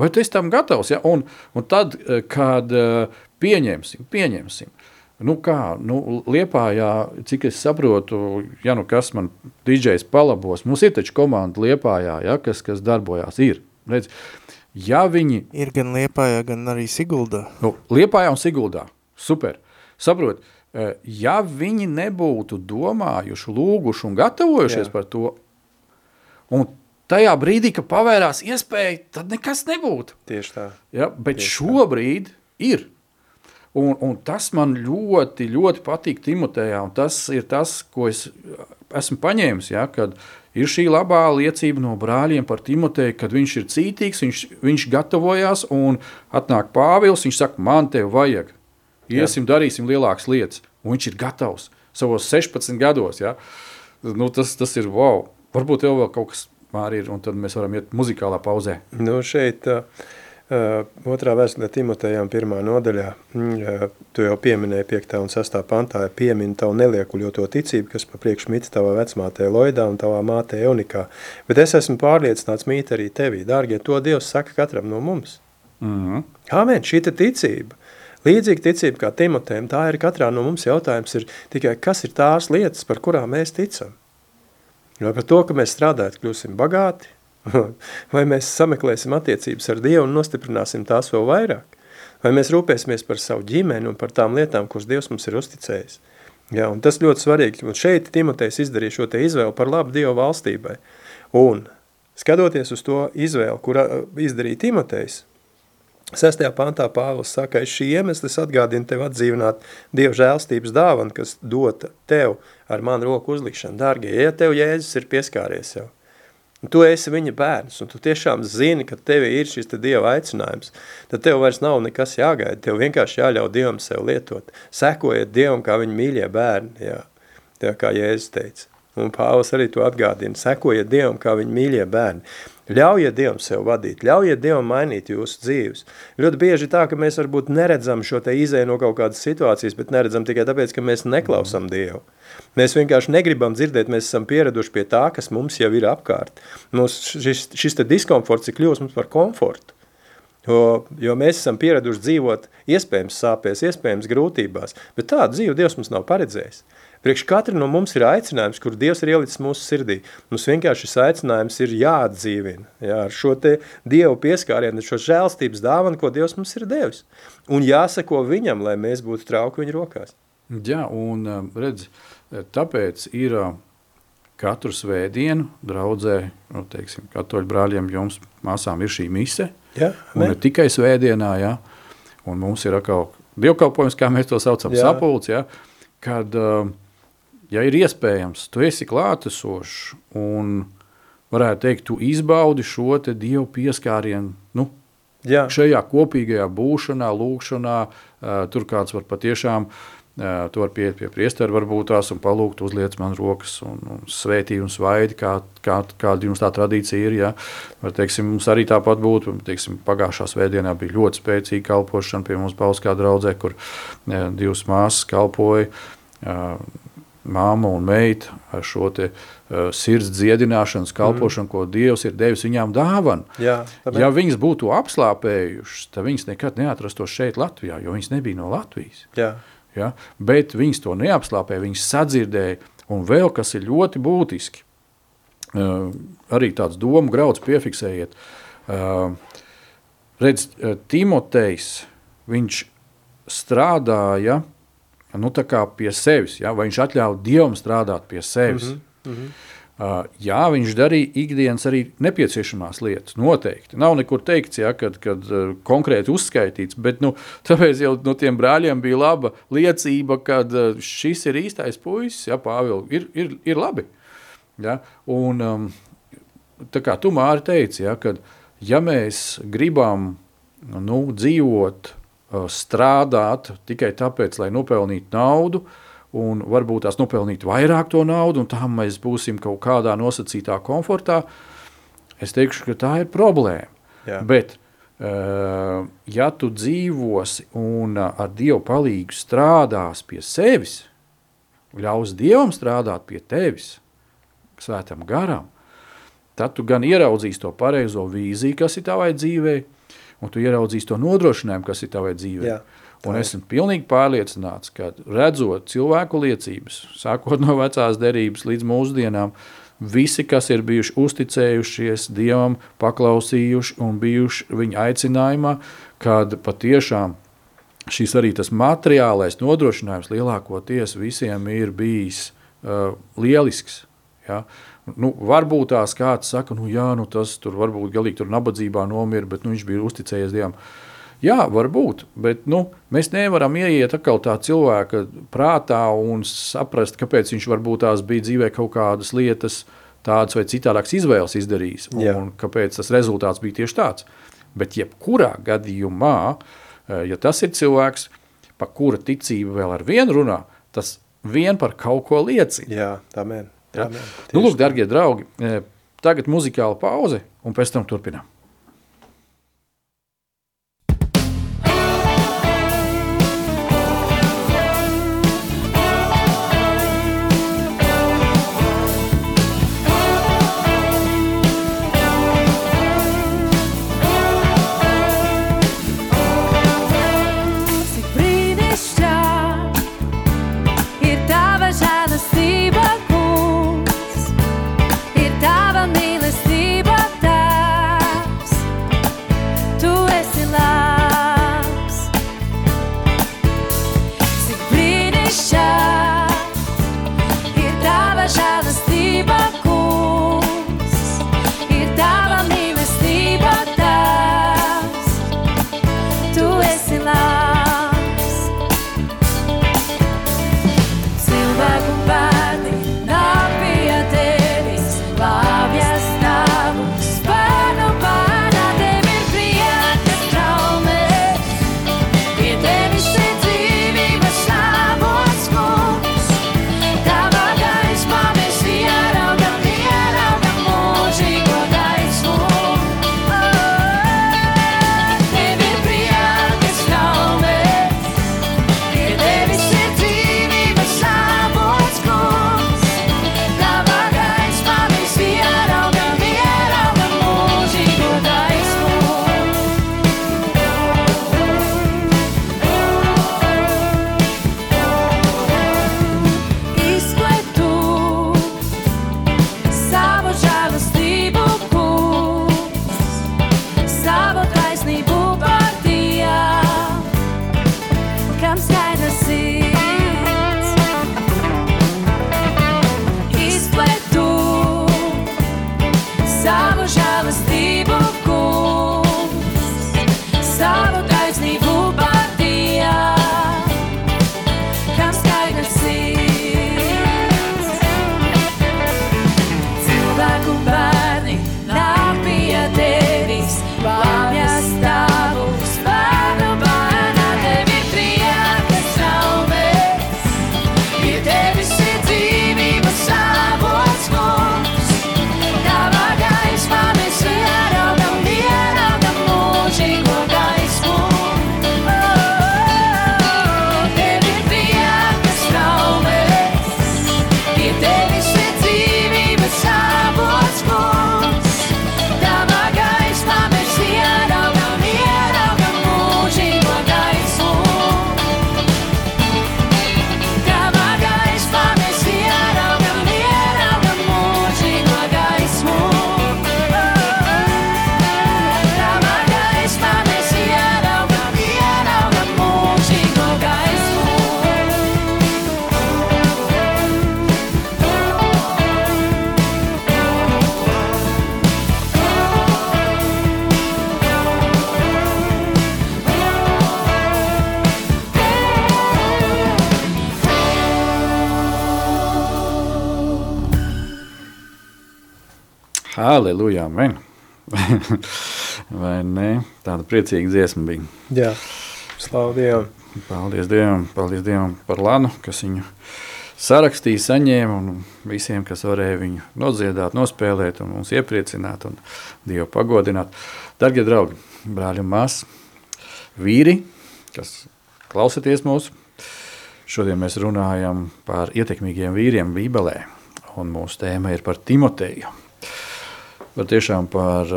Vai tu esi tam gatavs? Ja? Un, un tad, eh, kad eh, pieņemsim, pieņemsim, nu kā, nu Liepājā, cik es saprotu, ja nu kas man DJs palabos, mums ir taču komanda Liepājā, ja, kas, kas darbojās, ir, redz, ja viņi... Ir gan Liepājā, gan arī Siguldā. Nu, Liepājā un Siguldā, super, saprot, eh, ja viņi nebūtu domājuši, lūguši un gatavojušies Jā. par to, un tajā brīdī, kad pavērās iespēja, tad nekas nebūtu. Tieši tā. Ja, bet Tieši šobrīd tā. ir. Un, un tas man ļoti, ļoti patīk Timotejā, tas ir tas, ko es esmu paņēmis, ja, kad ir šī labā liecība no brāļiem par Timoteju, kad viņš ir cītīgs, viņš, viņš gatavojās, un atnāk Pāvils, viņš saka, man tev vajag, iesim, Jā. darīsim lielākas lietas, un viņš ir gatavs savos 16 gados, ja. nu, tas, tas ir wow, varbūt tev vēl kaut kas māri ir, un tad mēs varam iet muzikālā pauzē. Nu, šeit... Uh Uh, otrā vēstulē Timotejām pirmā nodaļā, uh, tu jau pieminēji 5. un 6. pantā, piemina tavu neliekuļoto ticību, kas pa priekš mīt tavā vecmātē Loidā un tavā mātē Eunikā. Bet es esmu pārliecināts mīt arī tevī. Dārgie, to Dievs saka katram no mums. Mm -hmm. Amen, šī ticība. Līdzīga ticība kā Timotejam, tā ir katrā no mums jautājums ir tikai, kas ir tās lietas, par kurām mēs ticam. Vai par to, ka mēs strādājot kļūsim bagāti, Vai mēs sameklēsim attiecības ar Dievu un nostiprināsim tās vēl vairāk? Vai mēs rūpēsimies par savu ģimeni un par tām lietām, kuras Dievs mums ir uzticējis? Jā, un tas ļoti svarīgi. Un šeit Timotejs izdarīja šo te izvēlu par labu Dieva valstībai. Un skatoties uz to izvēlu, kura izdarīja Timotejs, Sestajā pantā Pāvils saka, es šī iemeslis atgādinu tev atdzīvināt Dieva žēlstības dāvanu, kas dota tev ar manu roku uzlikšanu. Dārgie, ja tev Jēzus ir pieskāries jau, un tu esi viņa bērns, un tu tiešām zini, ka tev ir šis te Dieva aicinājums, tad tev vairs nav nekas jāgaida, tev vienkārši jāļauj Dievam sev lietot. Sekojiet Dievam kā viņa mīļie bērni, jā, tev kā Jēzus teica. Un Pāvils arī to atgādina, sekojiet Dievam kā viņa mīļie bērni. Ļaujiet Dievam sev vadīt, ļaujiet Dievam mainīt jūsu dzīves. Ļoti bieži tā, ka mēs varbūt neredzam šo te izēju no kaut kādas situācijas, bet neredzam tikai tāpēc, ka mēs neklausam Dievu. Mēs vienkārši negribam dzirdēt, mēs esam pieraduši pie tā, kas mums jau ir apkārt. Mums šis, šis te diskomforts ir kļūst mums par komfortu. Jo, jo mēs esam pieraduši dzīvot iespējams sāpēs, iespējams grūtībās, bet tādu dzīvi Dievs mums nav paredzējis. Priekš katra no mums ir aicinājums, kur Dievs ir ielicis mūsu sirdī. Mums vienkārši šis aicinājums ir jāatdzīvina jā, ar šo te Dievu pieskārienu, šo žēlstības dāvanu, ko Dievs mums ir devis. Un jāsako viņam, lai mēs būtu trauku viņa rokās. Jā, un redz, tāpēc ir katru svētdienu draudzē, nu, teiksim, katoļu brāļiem jums māsām ir šī mise, jā, un ne tikai svētdienā, jā, un mums ir atkal dievkalpojums, kā mēs to saucam, jā. sapulcs, jā, kad uh, ja ir iespējams, tu esi klātesošs un varētu teikt, tu izbaudi šo te Dievu pieskārienu, nu, Jā. šajā kopīgajā būšanā, lūkšanā, tur kāds var patiešām, tu var pieiet pie priestera varbūt tās un palūgt, uzliec man rokas un, un svētī un svaidi, kā, kā, kāda jums tā tradīcija ir, ja. Var, teiksim, mums arī tāpat būtu, teiksim, pagājušā svētdienā bija ļoti spēcīga kalpošana pie mums Pauskā draudzē, kur divas māsas kalpoja, māma un meita ar šo te, uh, sirds dziedināšanas kalpošanu, mm. ko Dievs ir devis viņām dāvanu. Jā, ja viņas būtu apslāpējušas, tad viņas nekad neatrastos šeit Latvijā, jo viņas nebija no Latvijas. Jā. Ja? Bet viņas to neapslāpēja, viņas sadzirdēja, un vēl kas ir ļoti būtiski. uh, arī tāds domu grauds piefiksējiet. Uh, redz, uh, Timotejs, viņš strādāja nu, pie sevis, ja? vai viņš atļāva Dievam strādāt pie sevis. Mm -hmm. Mm -hmm. Uh, jā, viņš darīja ikdienas arī nepieciešamās lietas. Noteikti. Nav nekur teikts, ja, kad, kad uh, konkrēti uzskaitīts, bet nu, tāpēc jau no tiem brāļiem bija laba liecība, ka uh, šis ir īstais puisis, ja, Pāvils, ir, ir, ir labi. Ja? Un, um, tā kā tu Māri teici, ja, kad ja mēs gribam nu, dzīvot strādāt tikai tāpēc, lai nopelnītu naudu, un varbūt tās nopelnīt vairāk to naudu, un tā mēs būsim kaut kādā nosacītā komfortā, es teikšu, ka tā ir problēma. Jā. Bet, ja tu dzīvosi un ar Dievu palīgu strādās pie sevis, ļaus Dievam strādāt pie tevis, svētam garam, tad tu gan ieraudzīsi to pareizo vīziju, kas ir tavai dzīvei, un tu ieraudzīsi to nodrošinājumu, kas ir tavai dzīvē. Jā, un esmu pilnīgi pārliecināts, ka redzot cilvēku liecības, sākot no vecās derības līdz mūsdienām, visi, kas ir bijuši uzticējušies Dievam, paklausījuši un bijuši viņa aicinājumā, kad patiešām šis arī tas materiālais nodrošinājums lielākoties visiem ir bijis uh, lielisks. Ja? Nu, varbūt tās kāds saka, nu, jā, nu, tas tur varbūt galīgi tur nabadzībā nomira, bet nu, viņš bija uzticējies Dievam. Jā, varbūt, bet nu, mēs nevaram ieiet atkal tā cilvēka prātā un saprast, kāpēc viņš varbūt tās bija dzīvē kaut kādas lietas, tādas vai citādākas izvēles izdarījis, un, un kāpēc tas rezultāts bija tieši tāds. Bet jebkurā gadījumā, eh, ja tas ir cilvēks, pa kura ticība vēl ar vienu runā, tas vien par kaut ko liecina. Jā, tā mēn. Ja? Nu, lūk, darbie draugi, e, tagad muzikāla pauze, un pēc tam turpinām. Halleluja, amen. Vai ne? Tāda priecīga dziesma bija. Jā, slavu Dievam. Paldies Dievam, paldies Dievam par Lanu, kas viņu sarakstīja, saņēma un visiem, kas varēja viņu nodziedāt, nospēlēt un mums iepriecināt un Dievu pagodināt. Dargie draugi, brāļi un māsas, vīri, kas klausaties mūsu, šodien mēs runājam par ietekmīgiem vīriem Bībelē un mūsu tēma ir par Timoteju. Par tiešām par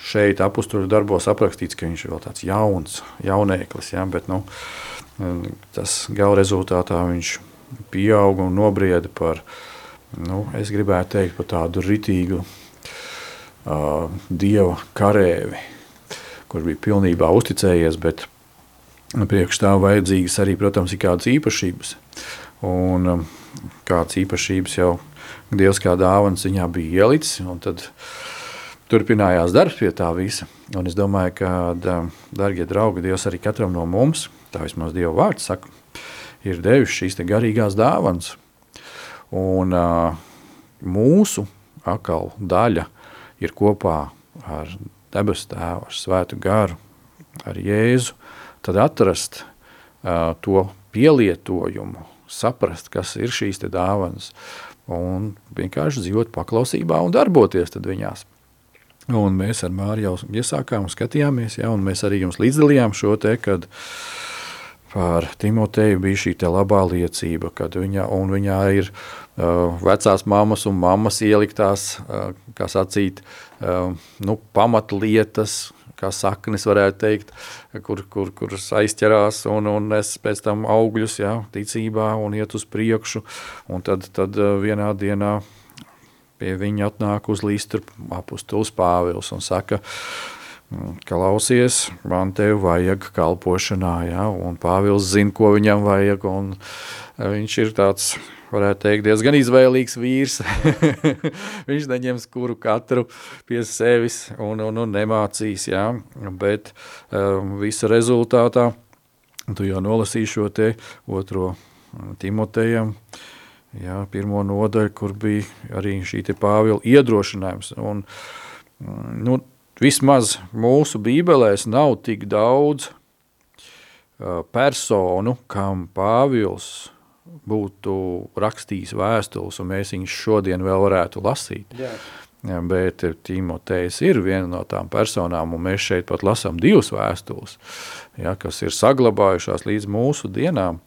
šeit apustuļu darbos aprakstīts, ka viņš ir vēl tāds jauns, jaunēklis, ja, bet nu, tas gala rezultātā viņš pieauga un nobrieda par, nu, es gribētu teikt, par tādu ritīgu uh, dieva karēvi, kur bija pilnībā uzticējies, bet priekš tā vajadzīgas arī, protams, ir kādas īpašības. Un um, kādas īpašības jau Dievs kā dāvans viņā bija ielicis, un tad turpinājās darbs pie tā visa. Un es domāju, ka, dargie draugi, Dievs arī katram no mums, tā vismaz Dieva vārds saka, ir devis šīs garīgās dāvanas. Un uh, mūsu akal daļa ir kopā ar debesu tēvu, ar svētu garu, ar Jēzu, tad atrast uh, to pielietojumu, saprast, kas ir šīs te dāvanas, un vienkārši dzīvot paklausībā un darboties viņās. Un mēs ar Māri jau iesākām un skatījāmies, ja, un mēs arī jums līdzdalījām šo te, kad par Timoteju bija šī te labā liecība, kad viņa, un viņā ir uh, vecās mammas un mammas ieliktās, uh, kā sacīt, uh, nu, pamatlietas, kā saknes, varētu teikt, kur, kur, kuras aizķerās un, un nes pēc tam augļus, jā, ticībā un iet uz priekšu. Un tad, tad eh, vienā dienā pie viņa atnāk uz līstru apustulis Pāvils un saka, mm, klausies, man tevi vajag kalpošanā, ja? un Pāvils zina, ko viņam vajag, un viņš ir tāds varētu teikt, diezgan izvēlīgs vīrs. Viņš neņems kuru katru pie sevis un, un, un nemācīs, jā, bet um, visa rezultātā, tu jau nolasīji šo te otro Timotejam, jā, pirmo nodaļu, kur bija arī šī te Pāvila iedrošinājums. Un, nu, vismaz mūsu bībelēs nav tik daudz uh, personu, kam Pāvils būtu rakstījis vēstules, un mēs viņus šodien vēl varētu lasīt. Jā. Bet Timotejs ir viena no tām personām, un mēs šeit pat lasām divas vēstules, ja, kas ir saglabājušās līdz mūsu dienām.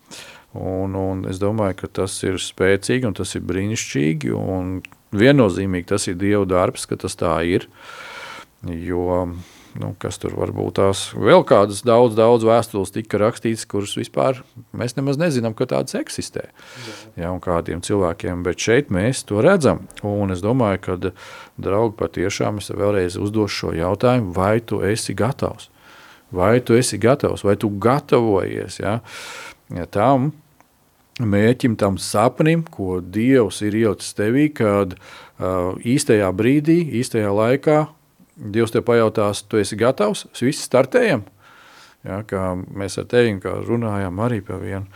Un, un es domāju, ka tas ir spēcīgi un tas ir brīnišķīgi, un viennozīmīgi tas ir Dieva darbs, ka tas tā ir, jo nu, kas tur varbūt tās vēl kādas daudz, daudz vēstules tika rakstītas, kuras vispār mēs nemaz nezinām, ka tādas eksistē. Jā. Un kādiem cilvēkiem, bet šeit mēs to redzam. Un es domāju, ka, draugi, patiešām es vēlreiz uzdošu šo jautājumu, vai tu esi gatavs? Vai tu esi gatavs, vai tu gatavojies ja? Ja tam mēķim, tam sapnim, ko Dievs ir ielicis tevī, kad uh, īstajā brīdī, īstajā laikā Dievs te pajautās, tu esi gatavs, visi startējam. Ja, kā mēs ar tevi runājām arī par vienu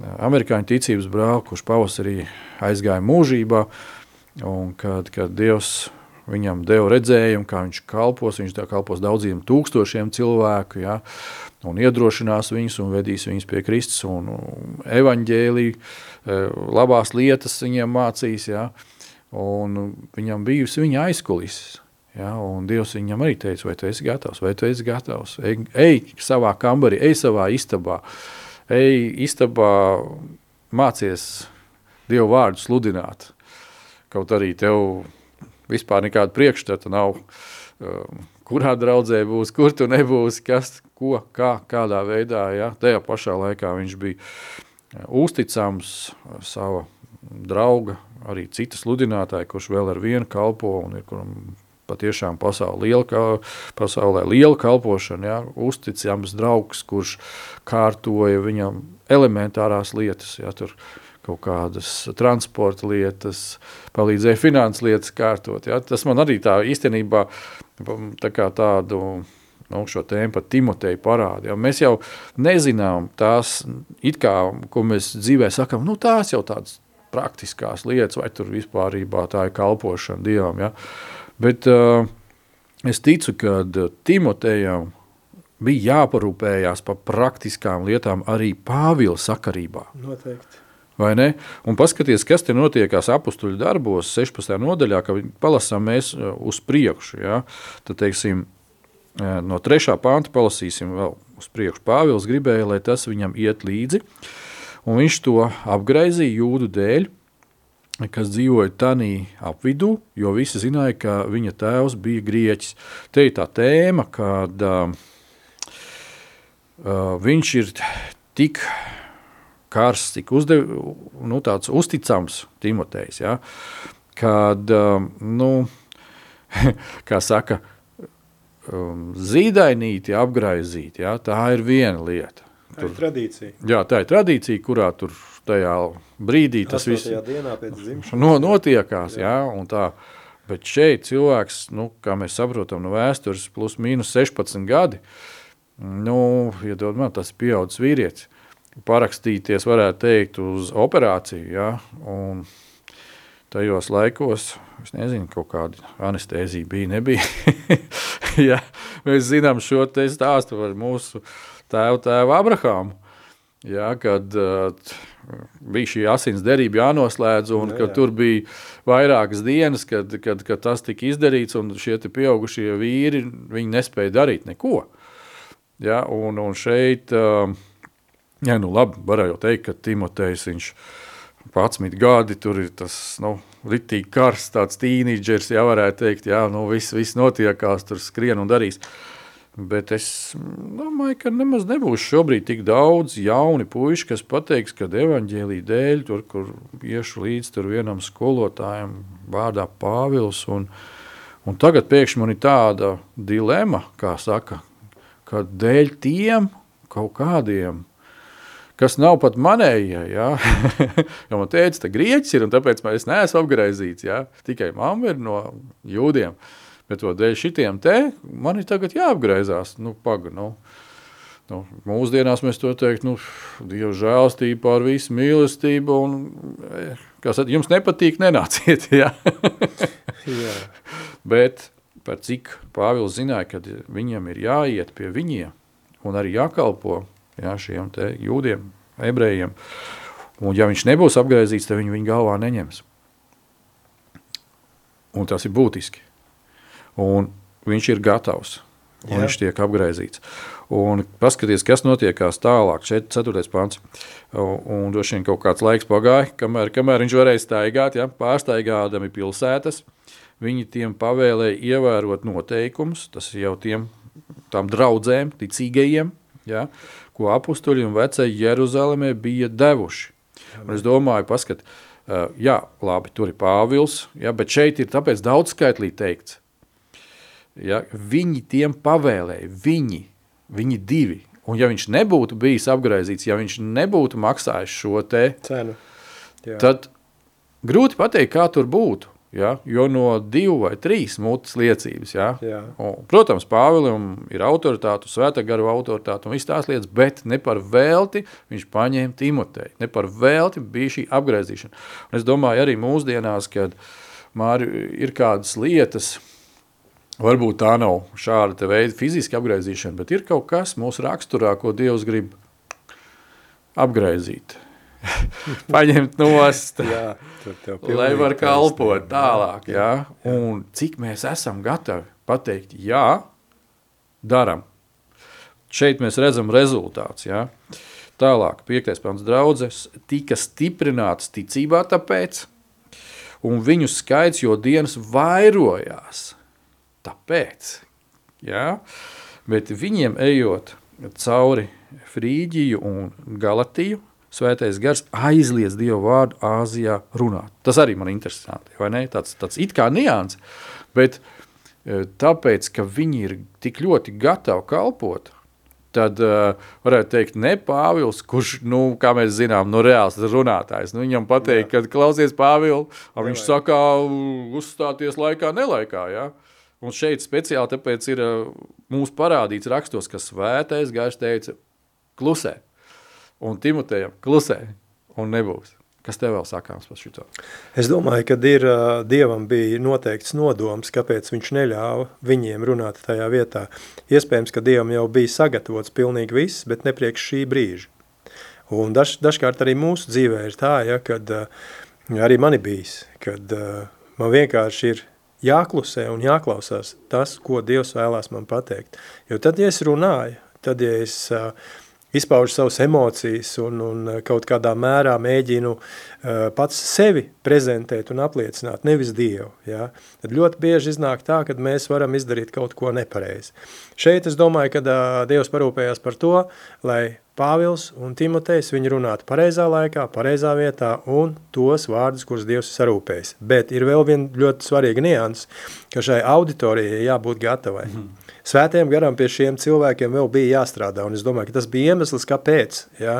amerikāņu ticības brāli, kurš pavasarī aizgāja mūžībā, un kad, kad Dievs viņam deva redzējumu, kā viņš kalpos, viņš tā kalpos daudziem tūkstošiem cilvēku, ja, un iedrošinās viņus un vedīs viņus pie Kristus un evaņģēlī, labās lietas viņiem mācīs, ja, un viņam bijusi viņa aizkulises. Ja, un Dievs viņam arī teica, vai tu esi gatavs, vai tu esi gatavs. Ej, ej savā kambarī, ej savā istabā, ej istabā mācies Dievu vārdu sludināt. Kaut arī tev vispār nekāda priekšstata nav, um, kurā draudzē būs, kur tu nebūsi, kas, ko, kā, kādā veidā. Ja. Tajā pašā laikā viņš bija uh, uzticams uh, sava drauga, arī cita sludinātāja, kurš vēl ar vienu kalpo un ir, kuram patiešām pasaulē liela, pasaulē liela kalpošana, ja, uzticams draugs, kurš kārtoja viņam elementārās lietas, ja, tur kaut kādas transporta lietas, palīdzēja finanses lietas kārtot. Ja. Tas man arī tā īstenībā tā kā tādu nu, šo tēmu par Timoteju parāda. Ja. Mēs jau nezinām tās, it kā, ko mēs dzīvē sakam, nu tās jau tādas praktiskās lietas, vai tur vispārībā tā ir kalpošana Dievam. Ja? Bet uh, es ticu, ka Timotejam bija jāparūpējās par praktiskām lietām arī Pāvila sakarībā. Noteikti. Vai ne? Un paskaties, kas te notiekās apakstuļu darbos, 16. nodaļā, kad palasām mēs uz priekšu. Ja? Tad, teiksim, no 3. panta palasīsim vēl uz priekšu. Pāvils gribēja, lai tas viņam iet līdzi, un viņš to apgraizīja jūdu dēļ, kas dzīvoja tanī apvidū, jo visi zināja, ka viņa tēvs bija grieķis. Te ir tā tēma, kad uh, uh, viņš ir tik karsts, tik uzdev, nu, tāds uzticams Timotejs, ja, kad, um, nu, kā saka, um, zīdainīti apgraizīt, ja, tā ir viena lieta. Tur, tā ir tradīcija. Jā, tā ir tradīcija, kurā tur tajā brīdī tas viss no, notiekās, jā, un tā. Bet šeit cilvēks, nu, kā mēs saprotam no vēstures, plus mīnus 16 gadi, nu, iedod man, tas pieaudzis vīrietis parakstīties, varētu teikt, uz operāciju. Ja? Un tajos laikos, es nezinu, kaut kāda anestēzija bija, nebija. ja? Mēs zinām šo te stāstu par mūsu tēvu, tēvu Abrahāmu. Ja, kad uh, bija šī asins derība jānoslēdz, un jā, jā. tur bija vairākas dienas, kad, kad, kad tas tika izdarīts, un šie pieaugušie vīri nespēja darīt neko. Ja, un, un šeit uh, Jā, nu labi, varēja teikt, ka Timotejs viņš 11 gadi, tur ir tas, nu, ritīgi karsts, tāds tīnīdžers, jā, varētu teikt, jā, nu, viss, viss notiekās, tur skrien un darīs. Bet es domāju, ka nemaz nebūs šobrīd tik daudz jauni puiši, kas pateiks, ka evaņģēlī dēļ, tur, kur iešu līdz tur vienam skolotājam vārdā Pāvils, un, un tagad pēkšņi man ir tāda dilema, kā saka, ka dēļ tiem kaut kādiem kas nav pat manējie. Ja? jo man teica, ka grieķis ir, un tāpēc es neesmu apgraizīts. Ja? Tikai mamma ir no jūdiem. Bet to dēļ šitiem te man ir tagad jāapgraizās. Nu, paga, nu. Nu, mūsdienās mēs to teiktu, nu, Dieva žēlstība pār visu mīlestību. Un, kā sat, jums nepatīk, nenāciet. Ja? Jā. Bet par cik Pāvils zināja, ka viņam ir jāiet pie viņiem un arī jākalpo, jā, šiem jūdiem, ebrejiem. Un ja viņš nebūs apgriezīts, tad viņi viņa galvā neņems. Un tas ir būtiski. Un viņš ir gatavs. Un Jā. viņš tiek apgriezīts. Un paskaties, kas notiekās tālāk. Šeit ir 4. pāns. Un, droši vien kaut kāds laiks pagāja, kamēr, kamēr viņš varēja staigāt, ja, pārstaigādami pilsētas. Viņi tiem pavēlēja ievērot noteikumus, tas jau tiem tām draudzēm, ticīgajiem, ja, ko apstuļi un vecai Jeruzalemē bija devuši. Un es domāju, paskat, uh, jā, labi, tur ir Pāvils, ja, bet šeit ir tāpēc daudz skaitlī teikts. Ja, viņi tiem pavēlēja, viņi, viņi divi. Un ja viņš nebūtu bijis apgraizīts, ja viņš nebūtu maksājis šo te cenu, jā. tad grūti pateikt, kā tur būtu. Ja? Jo no divu vai trīs mutes liecības, ja? Jā. un, protams, Pāvilam ir autoritāte, svēta garu autoritāte un visas tās lietas, bet ne par velti viņš paņēma Timoteju. Ne par velti bija šī apgriezīšana. Un es domāju, arī mūsdienās, kad Māri ir kādas lietas, varbūt tā nav šāda veida fiziska apgriezīšana, bet ir kaut kas mūsu raksturā, ko Dievs grib apgriezīt paņemt nost, jā, lai var kalpot tālāk. Jā. Un cik mēs esam gatavi pateikt, jā, daram. Šeit mēs redzam rezultāts. Jā. Tālāk, piektais pants draudzes tika stiprināts ticībā tāpēc, un viņu skaits, jo dienas vairojās tāpēc. Jā. Bet viņiem ejot cauri Frīģiju un Galatiju, svētais gars aizliedz Dievu vārdu Āzijā runāt. Tas arī man interesanti, vai ne? Tāds, tāds it kā nians, bet e, tāpēc, ka viņi ir tik ļoti gatavi kalpot, tad uh, varētu teikt, ne Pāvils, kurš, nu, kā mēs zinām, no reāls runātājs. Nu, viņam pateikt, ka klausies Pāvilu, viņš saka, uzstāties laikā, nelaikā, ja? Un šeit speciāli tāpēc ir uh, mums parādīts rakstos, ka svētais gars teica, klusē. Un Timotejam klusē, un nebūs. Kas tev vēl sakāms par šito? Es domāju, ka ir, uh, Dievam bija noteikts nodoms, kāpēc viņš neļāva viņiem runāt tajā vietā. Iespējams, ka Dievam jau bija sagatavots pilnīgi viss, bet ne priekš šī brīža. Un daž, dažkārt arī mūsu dzīvē ir tā, ja, kad uh, arī man ir bijis, kad man vienkārši ir jāklusē un jāklausās tas, ko Dievs vēlās man pateikt. Jo tad, ja es runāju, tad, ja es uh, izpaužu savas emocijas un, un kaut kādā mērā mēģinu uh, pats sevi prezentēt un apliecināt, nevis Dievu, ja? tad ļoti bieži iznāk tā, ka mēs varam izdarīt kaut ko nepareizi. Šeit es domāju, ka uh, Dievs parūpējās par to, lai Pāvils un Timotejs viņi runātu pareizā laikā, pareizā vietā un tos vārdus, kurus Dievs sarūpējis. Bet ir vēl viena ļoti svarīga nianses, ka šai auditorijai jābūt gatavai. Mm. Svētajiem garam pie šiem cilvēkiem vēl bija jāstrādā, un es domāju, ka tas bija iemesls, kāpēc ja,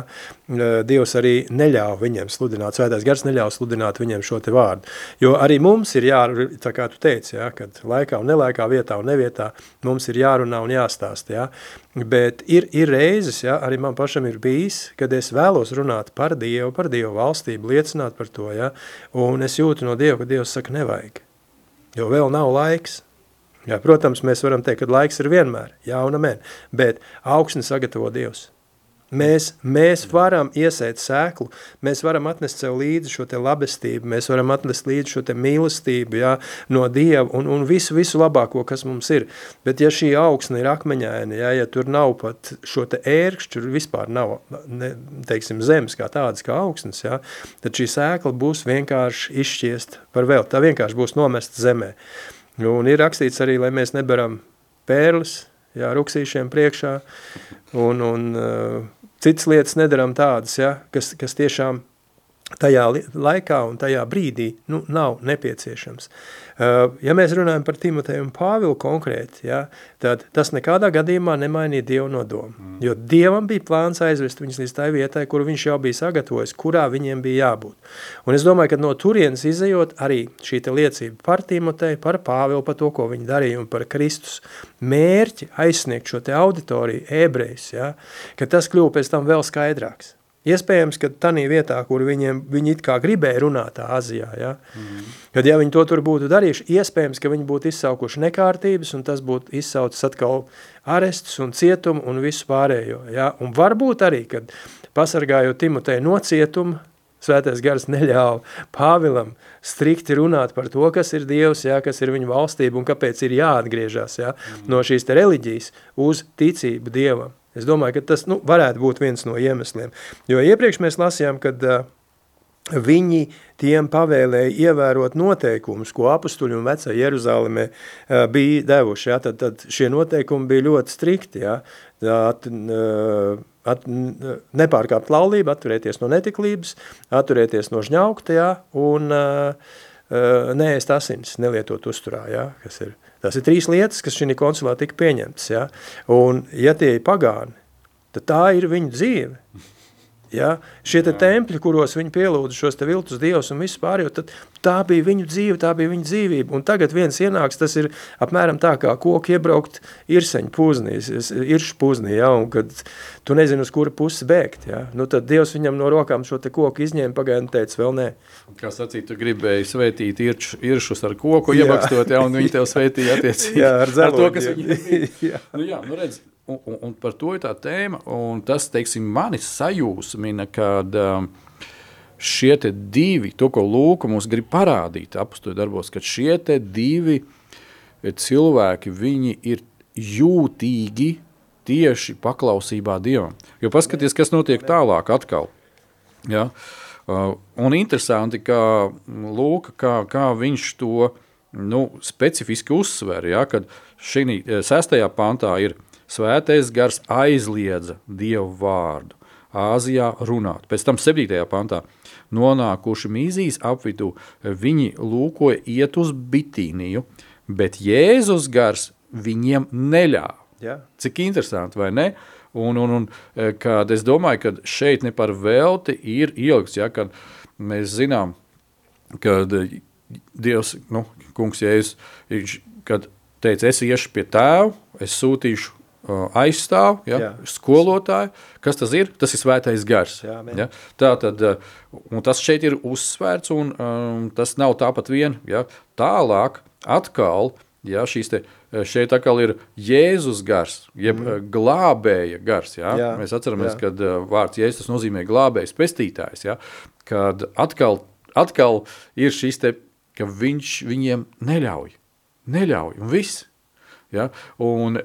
Dievs arī neļāva viņiem sludināt, svētais gars neļāva sludināt viņiem šo te vārdu. Jo arī mums ir jā, tā kā tu teici, ja, kad laikā un nelaikā, vietā un nevietā, mums ir jārunā un jāstāst, ja. Bet ir, ir reizes, ja, arī man pašam ir bijis, kad es vēlos runāt par Dievu, par Dievu valstību, liecināt par to, ja, un es jūtu no Dieva, ka Dievs saka nevajag, jo vēl nav laiks, Jā, protams, mēs varam teikt, ka laiks ir vienmēr, jā un amen, bet augsni sagatavo Dievs. Mēs, mēs varam iesēt sēklu, mēs varam atnest sev līdzi šo te labestību, mēs varam atnest līdzi šo te mīlestību jā, no Dieva un, un visu, visu labāko, kas mums ir. Bet ja šī augsne ir akmeņaina, jā, ja tur nav pat šo te ērkšķi, tur vispār nav, ne, teiksim, zemes kā tādas kā augsnes, jā, tad šī sēkla būs vienkārši izšķiest par vēl, tā vienkārši būs nomest zemē. Un ir rakstīts arī, lai mēs nebaram pērlis, jā, ruksīšiem priekšā, un, un citas lietas nedaram tādas, ja, kas, kas tiešām tajā laikā un tajā brīdī nu, nav nepieciešams. Uh, ja mēs runājam par Timoteju un Pāvilu konkrēti, ja, tad tas nekādā gadījumā nemainīja Dievu nodomu. Mm. Jo Dievam bija plāns aizvest viņus līdz tai vietai, kur viņš jau bija sagatavojis, kurā viņiem bija jābūt. Un es domāju, ka no turienes izējot arī šī liecība par Timoteju, par Pāvilu, par to, ko viņi darīja un par Kristus mērķi aizsniegt šo te auditoriju, ebrejs, ja, ka tas kļuva pēc tam vēl skaidrāks. Iespējams, ka tādā vietā, kur viņiem, viņi it kā gribēja runāt Āzijā, ja, mm. kad ja viņi to tur būtu darījuši, iespējams, ka viņi būtu izsaukuši nekārtības, un tas būtu izsaucis atkal arestus un cietumu un visu pārējo. Ja. Un varbūt arī, kad pasargājot Timoteju no cietuma, Svētais gars neļāva Pāvilam strikti runāt par to, kas ir Dievs, ja, kas ir viņa valstība un kāpēc ir jāatgriežas ja, mm. no šīs reliģijas uz ticību Dievam. Es domāju, ka tas nu, varētu būt viens no iemesliem. Jo iepriekš mēs lasījām, kad uh, viņi tiem pavēlēja ievērot noteikumus, ko apustuļi un vecā Jeruzālēmē uh, bija devuši. Ja? Tad, tad šie noteikumi bija ļoti strikti. Ja? At, uh, at, nepārkāpt laulību, atturēties no netiklības, atturēties no žņaukta ja? un uh, neēst asins, nelietot uzturā, ja? kas ir Tas ir trīs lietas, kas šī konsulā tika pieņemtas. Ja? Un, ja tie ir pagāni, tad tā ir viņu dzīve. Ja? Šie te tempļi, kuros viņi pielūdza šos viltus dievus un visu pārējo, tad tā bija viņu dzīve, tā bija viņu dzīvība. Un tagad viens ienāks, tas ir apmēram tā kā koku iebraukt irseņu pūznīs, iršu pūznī, ja? un kad tu nezini, uz kura pusi bēgt. Ja? Nu, tad Dievs viņam no rokām šo te koku izņēma pagaidām teica, vēl nē. Kā sacīt, tu gribēji svētīt irš, iršus ar koku iebakstot, ja? un viņi tev svētīja attiecīgi jā, ar, ar to, kas viņi... jā. Nu, jā, nu redz, un, un, par to ir tā tēma. Un tas, teiksim, manis sajūsmina, kad um, šie divi, to, ko Lūka mums grib parādīt apstuļu darbos, kad šie divi cilvēki, viņi ir jūtīgi tieši paklausībā Dievam. Jo paskaties, kas notiek tālāk atkal. Ja? Uh, un interesanti, kā Lūka, kā, kā viņš to nu, specifiski uzsver, ja? kad šī sestajā pantā ir – Svētais gars aizliedza Dievu vārdu Āzijā runāt. Pēc tam 7. pantā nonākuši mīzijas apvidū, viņi lūkoja iet uz Bitīniju, bet Jēzus gars viņiem neļāva. Ja. Cik interesanti, vai ne? Un, un, un e, kad es domāju, ka šeit ne par velti ir ilgs, ja, kad mēs zinām, kad Dievs, nu, kungs Jēzus, viņš, kad teica, es iešu pie tēvu, es sūtīšu aizstāv, ja, Jā. skolotāju. Kas tas ir? Tas ir svētais gars. Jā, amen. ja. Tā tad, un tas šeit ir uzsvērts, un um, tas nav tāpat vien. Ja. Tālāk, atkal, ja, šīs te, šeit atkal ir Jēzus gars, jeb mm. glābēja gars. Ja. Jā, Mēs atceramies, jā. ka uh, vārds Jēzus nozīmē glābējs, pestītājs. Ja. Kad atkal, atkal ir šis te, ka viņš viņiem neļauj. Neļauj, un viss. Ja? Un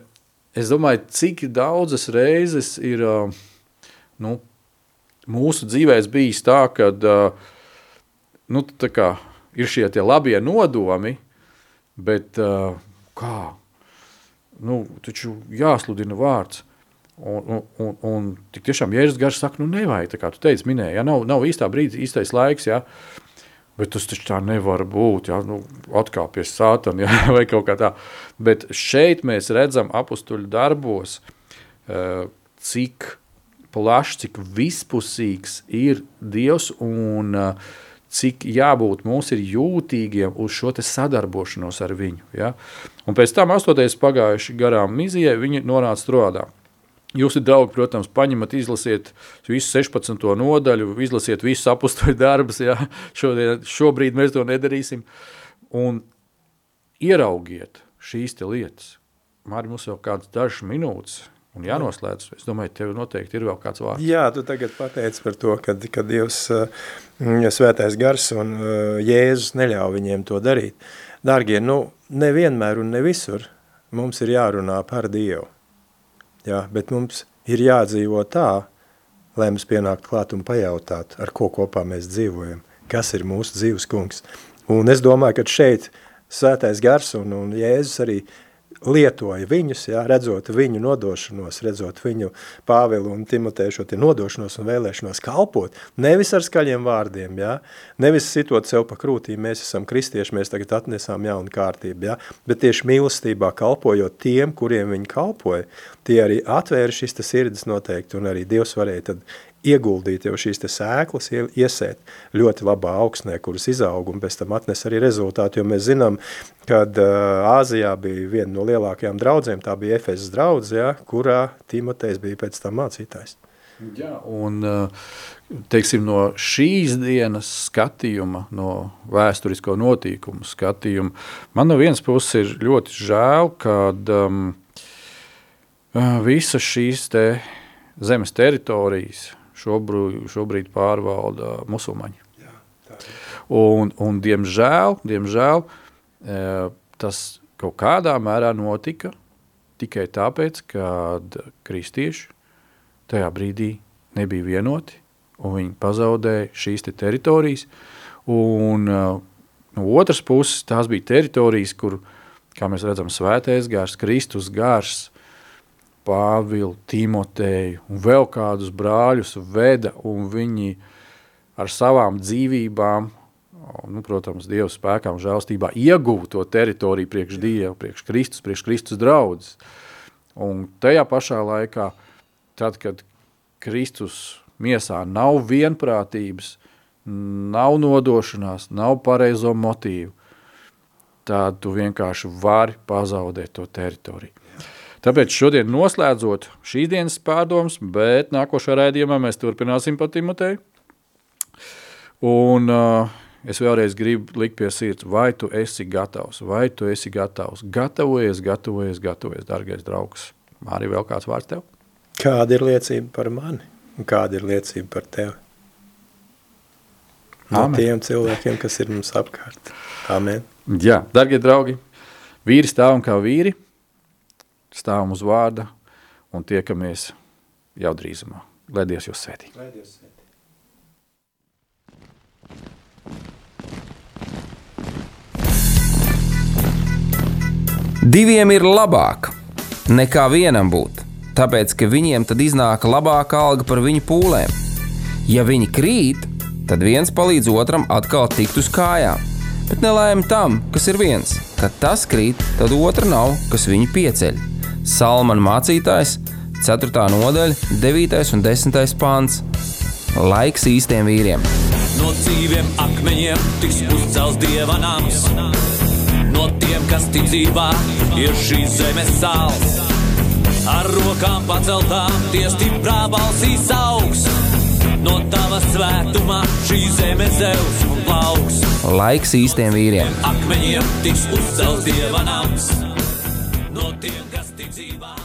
es domāju, cik daudzas reizes ir uh, nu, mūsu dzīvēs bijis tā, ka uh, nu, tā kā, ir šie tie labie nodomi, bet uh, kā? Nu, taču jāsludina vārds. Un, un, un, un tik tiešām Jēzus garš saka, nu nevajag, tā kā tu teici, minēji, ja nav, nav īstā brīdī, īstais laiks, ja, bet tas taču tā nevar būt, ja, nu atkāpies sātan, ja, vai kaut kā tā. Bet šeit mēs redzam apustuļu darbos, eh, cik plašs, cik vispusīgs ir Dievs un eh, cik jābūt mums ir jūtīgiem uz šo sadarbošanos ar viņu. Ja? Un pēc tam astoties pagājuši garām mizijai, viņi nonāca strādā. Jūsu draugi, protams, paņemat, izlasiet visu 16. nodaļu, izlasiet visus apakstoļu darbus. Ja? Šodien, šobrīd mēs to nedarīsim. Un ieraugiet šīs lietas. Mārķis, mums vēl kādas dažas minūtes, un jānoslēdz. Es domāju, tev noteikti ir vēl kāds vārds. Jā, tu tagad pateici par to, kad, kad Dievs uh, svētais gars un uh, Jēzus neļauj viņiem to darīt. Dārgie, nu, nevienmēr un ne visur mums ir jārunā par Dievu. Jā, bet mums ir jādzīvo tā, lai mums pienākt klāt un pajautāt, ar ko kopā mēs dzīvojam, kas ir mūsu dzīves kungs. Un es domāju, ka šeit svētais gars un, un Jēzus arī lietoja viņus, jā, redzot viņu nodošanos, redzot viņu Pāvilu un Timoteju šo nodošanos un vēlēšanos kalpot, nevis ar skaļiem vārdiem, jā, nevis sitot sev pa krūtīm, mēs esam kristieši, mēs tagad atnesām jaunu kārtību, jā, bet tieši mīlestībā kalpojot tiem, kuriem viņi kalpoja, tie arī atvēra šis sirds noteikti, un arī Dievs varēja tad ieguldīt jau šīs te sēklas, ie- iesēt ļoti labā augsnē, kuras izaug un pēc tam atnes arī rezultātu, jo mēs zinām, kad Āzijā bija viena no lielākajām draudzēm, tā bija Efesas draudze, ja, kurā Timotejs bija pēc tam mācītājs. Jā, un teiksim, no šīs dienas skatījuma, no vēsturisko notikumu skatījuma, man no vienas puses ir ļoti žēl, ka um, visas šīs te zemes teritorijas šobrīd, šobrīd pārvalda musulmaņi. Un, un diemžēl, diemžēl eh, tas kaut kādā mērā notika tikai tāpēc, ka kristieši tajā brīdī nebija vienoti, un viņi pazaudēja šīs te teritorijas. Un, uh, no otras puses, tās bija teritorijas, kur, kā mēs redzam, svētais gars, Kristus gars, Pāvilu, Timoteju un vēl kādus brāļus veda, un viņi ar savām dzīvībām, nu, protams, Dieva spēkām, žēlstībā iegūto to teritoriju priekš Dieva, priekš Kristus, priekš Kristus draudzes. Un tajā pašā laikā, tad, kad Kristus miesā nav vienprātības, nav nodošanās, nav pareizo motīvu, tad tu vienkārši vari pazaudēt to teritoriju. Tāpēc šodien noslēdzot šīs dienas pārdomas, bet nākošā raidījumā mēs turpināsim par Timoteju. Un uh, es vēlreiz gribu likt pie sirds, vai tu esi gatavs, vai tu esi gatavs. Gatavojies, gatavojies, gatavojies, dargais draugs. Arī vēl kāds vārds tev? Kāda ir liecība par mani un kāda ir liecība par tevi? No Amen. tiem cilvēkiem, kas ir mums apkārt. Amen. Jā, darbie draugi, vīri stāvam kā vīri, stāvam uz vārda un tiekamies jau drīzumā. Lai Dievs jūs svētī. Diviem ir labāk nekā vienam būt, tāpēc ka viņiem tad iznāk labāka alga par viņu pūlēm. Ja viņi krīt, tad viens palīdz otram atkal tikt uz kājām. Bet nelēma tam, kas ir viens, kad tas krīt, tad otra nav, kas viņu pieceļ. Salmana mācītājs, 4. nodaļa, 9. un 10. pāns. Laiks īstiem vīriem! No dzīviem akmeņiem tiks uzcelts dieva nams. No tiem, kas ticībā ir šīs zemes sāls. Ar rokām paceltām, tie stiprā balsīs augs. No tava svētumā šī zeme zeus un plauks. Laiks īstiem vīriem. Akmeņiem tiks uzcelts dieva nams. No tiem, kas tic dzīvā.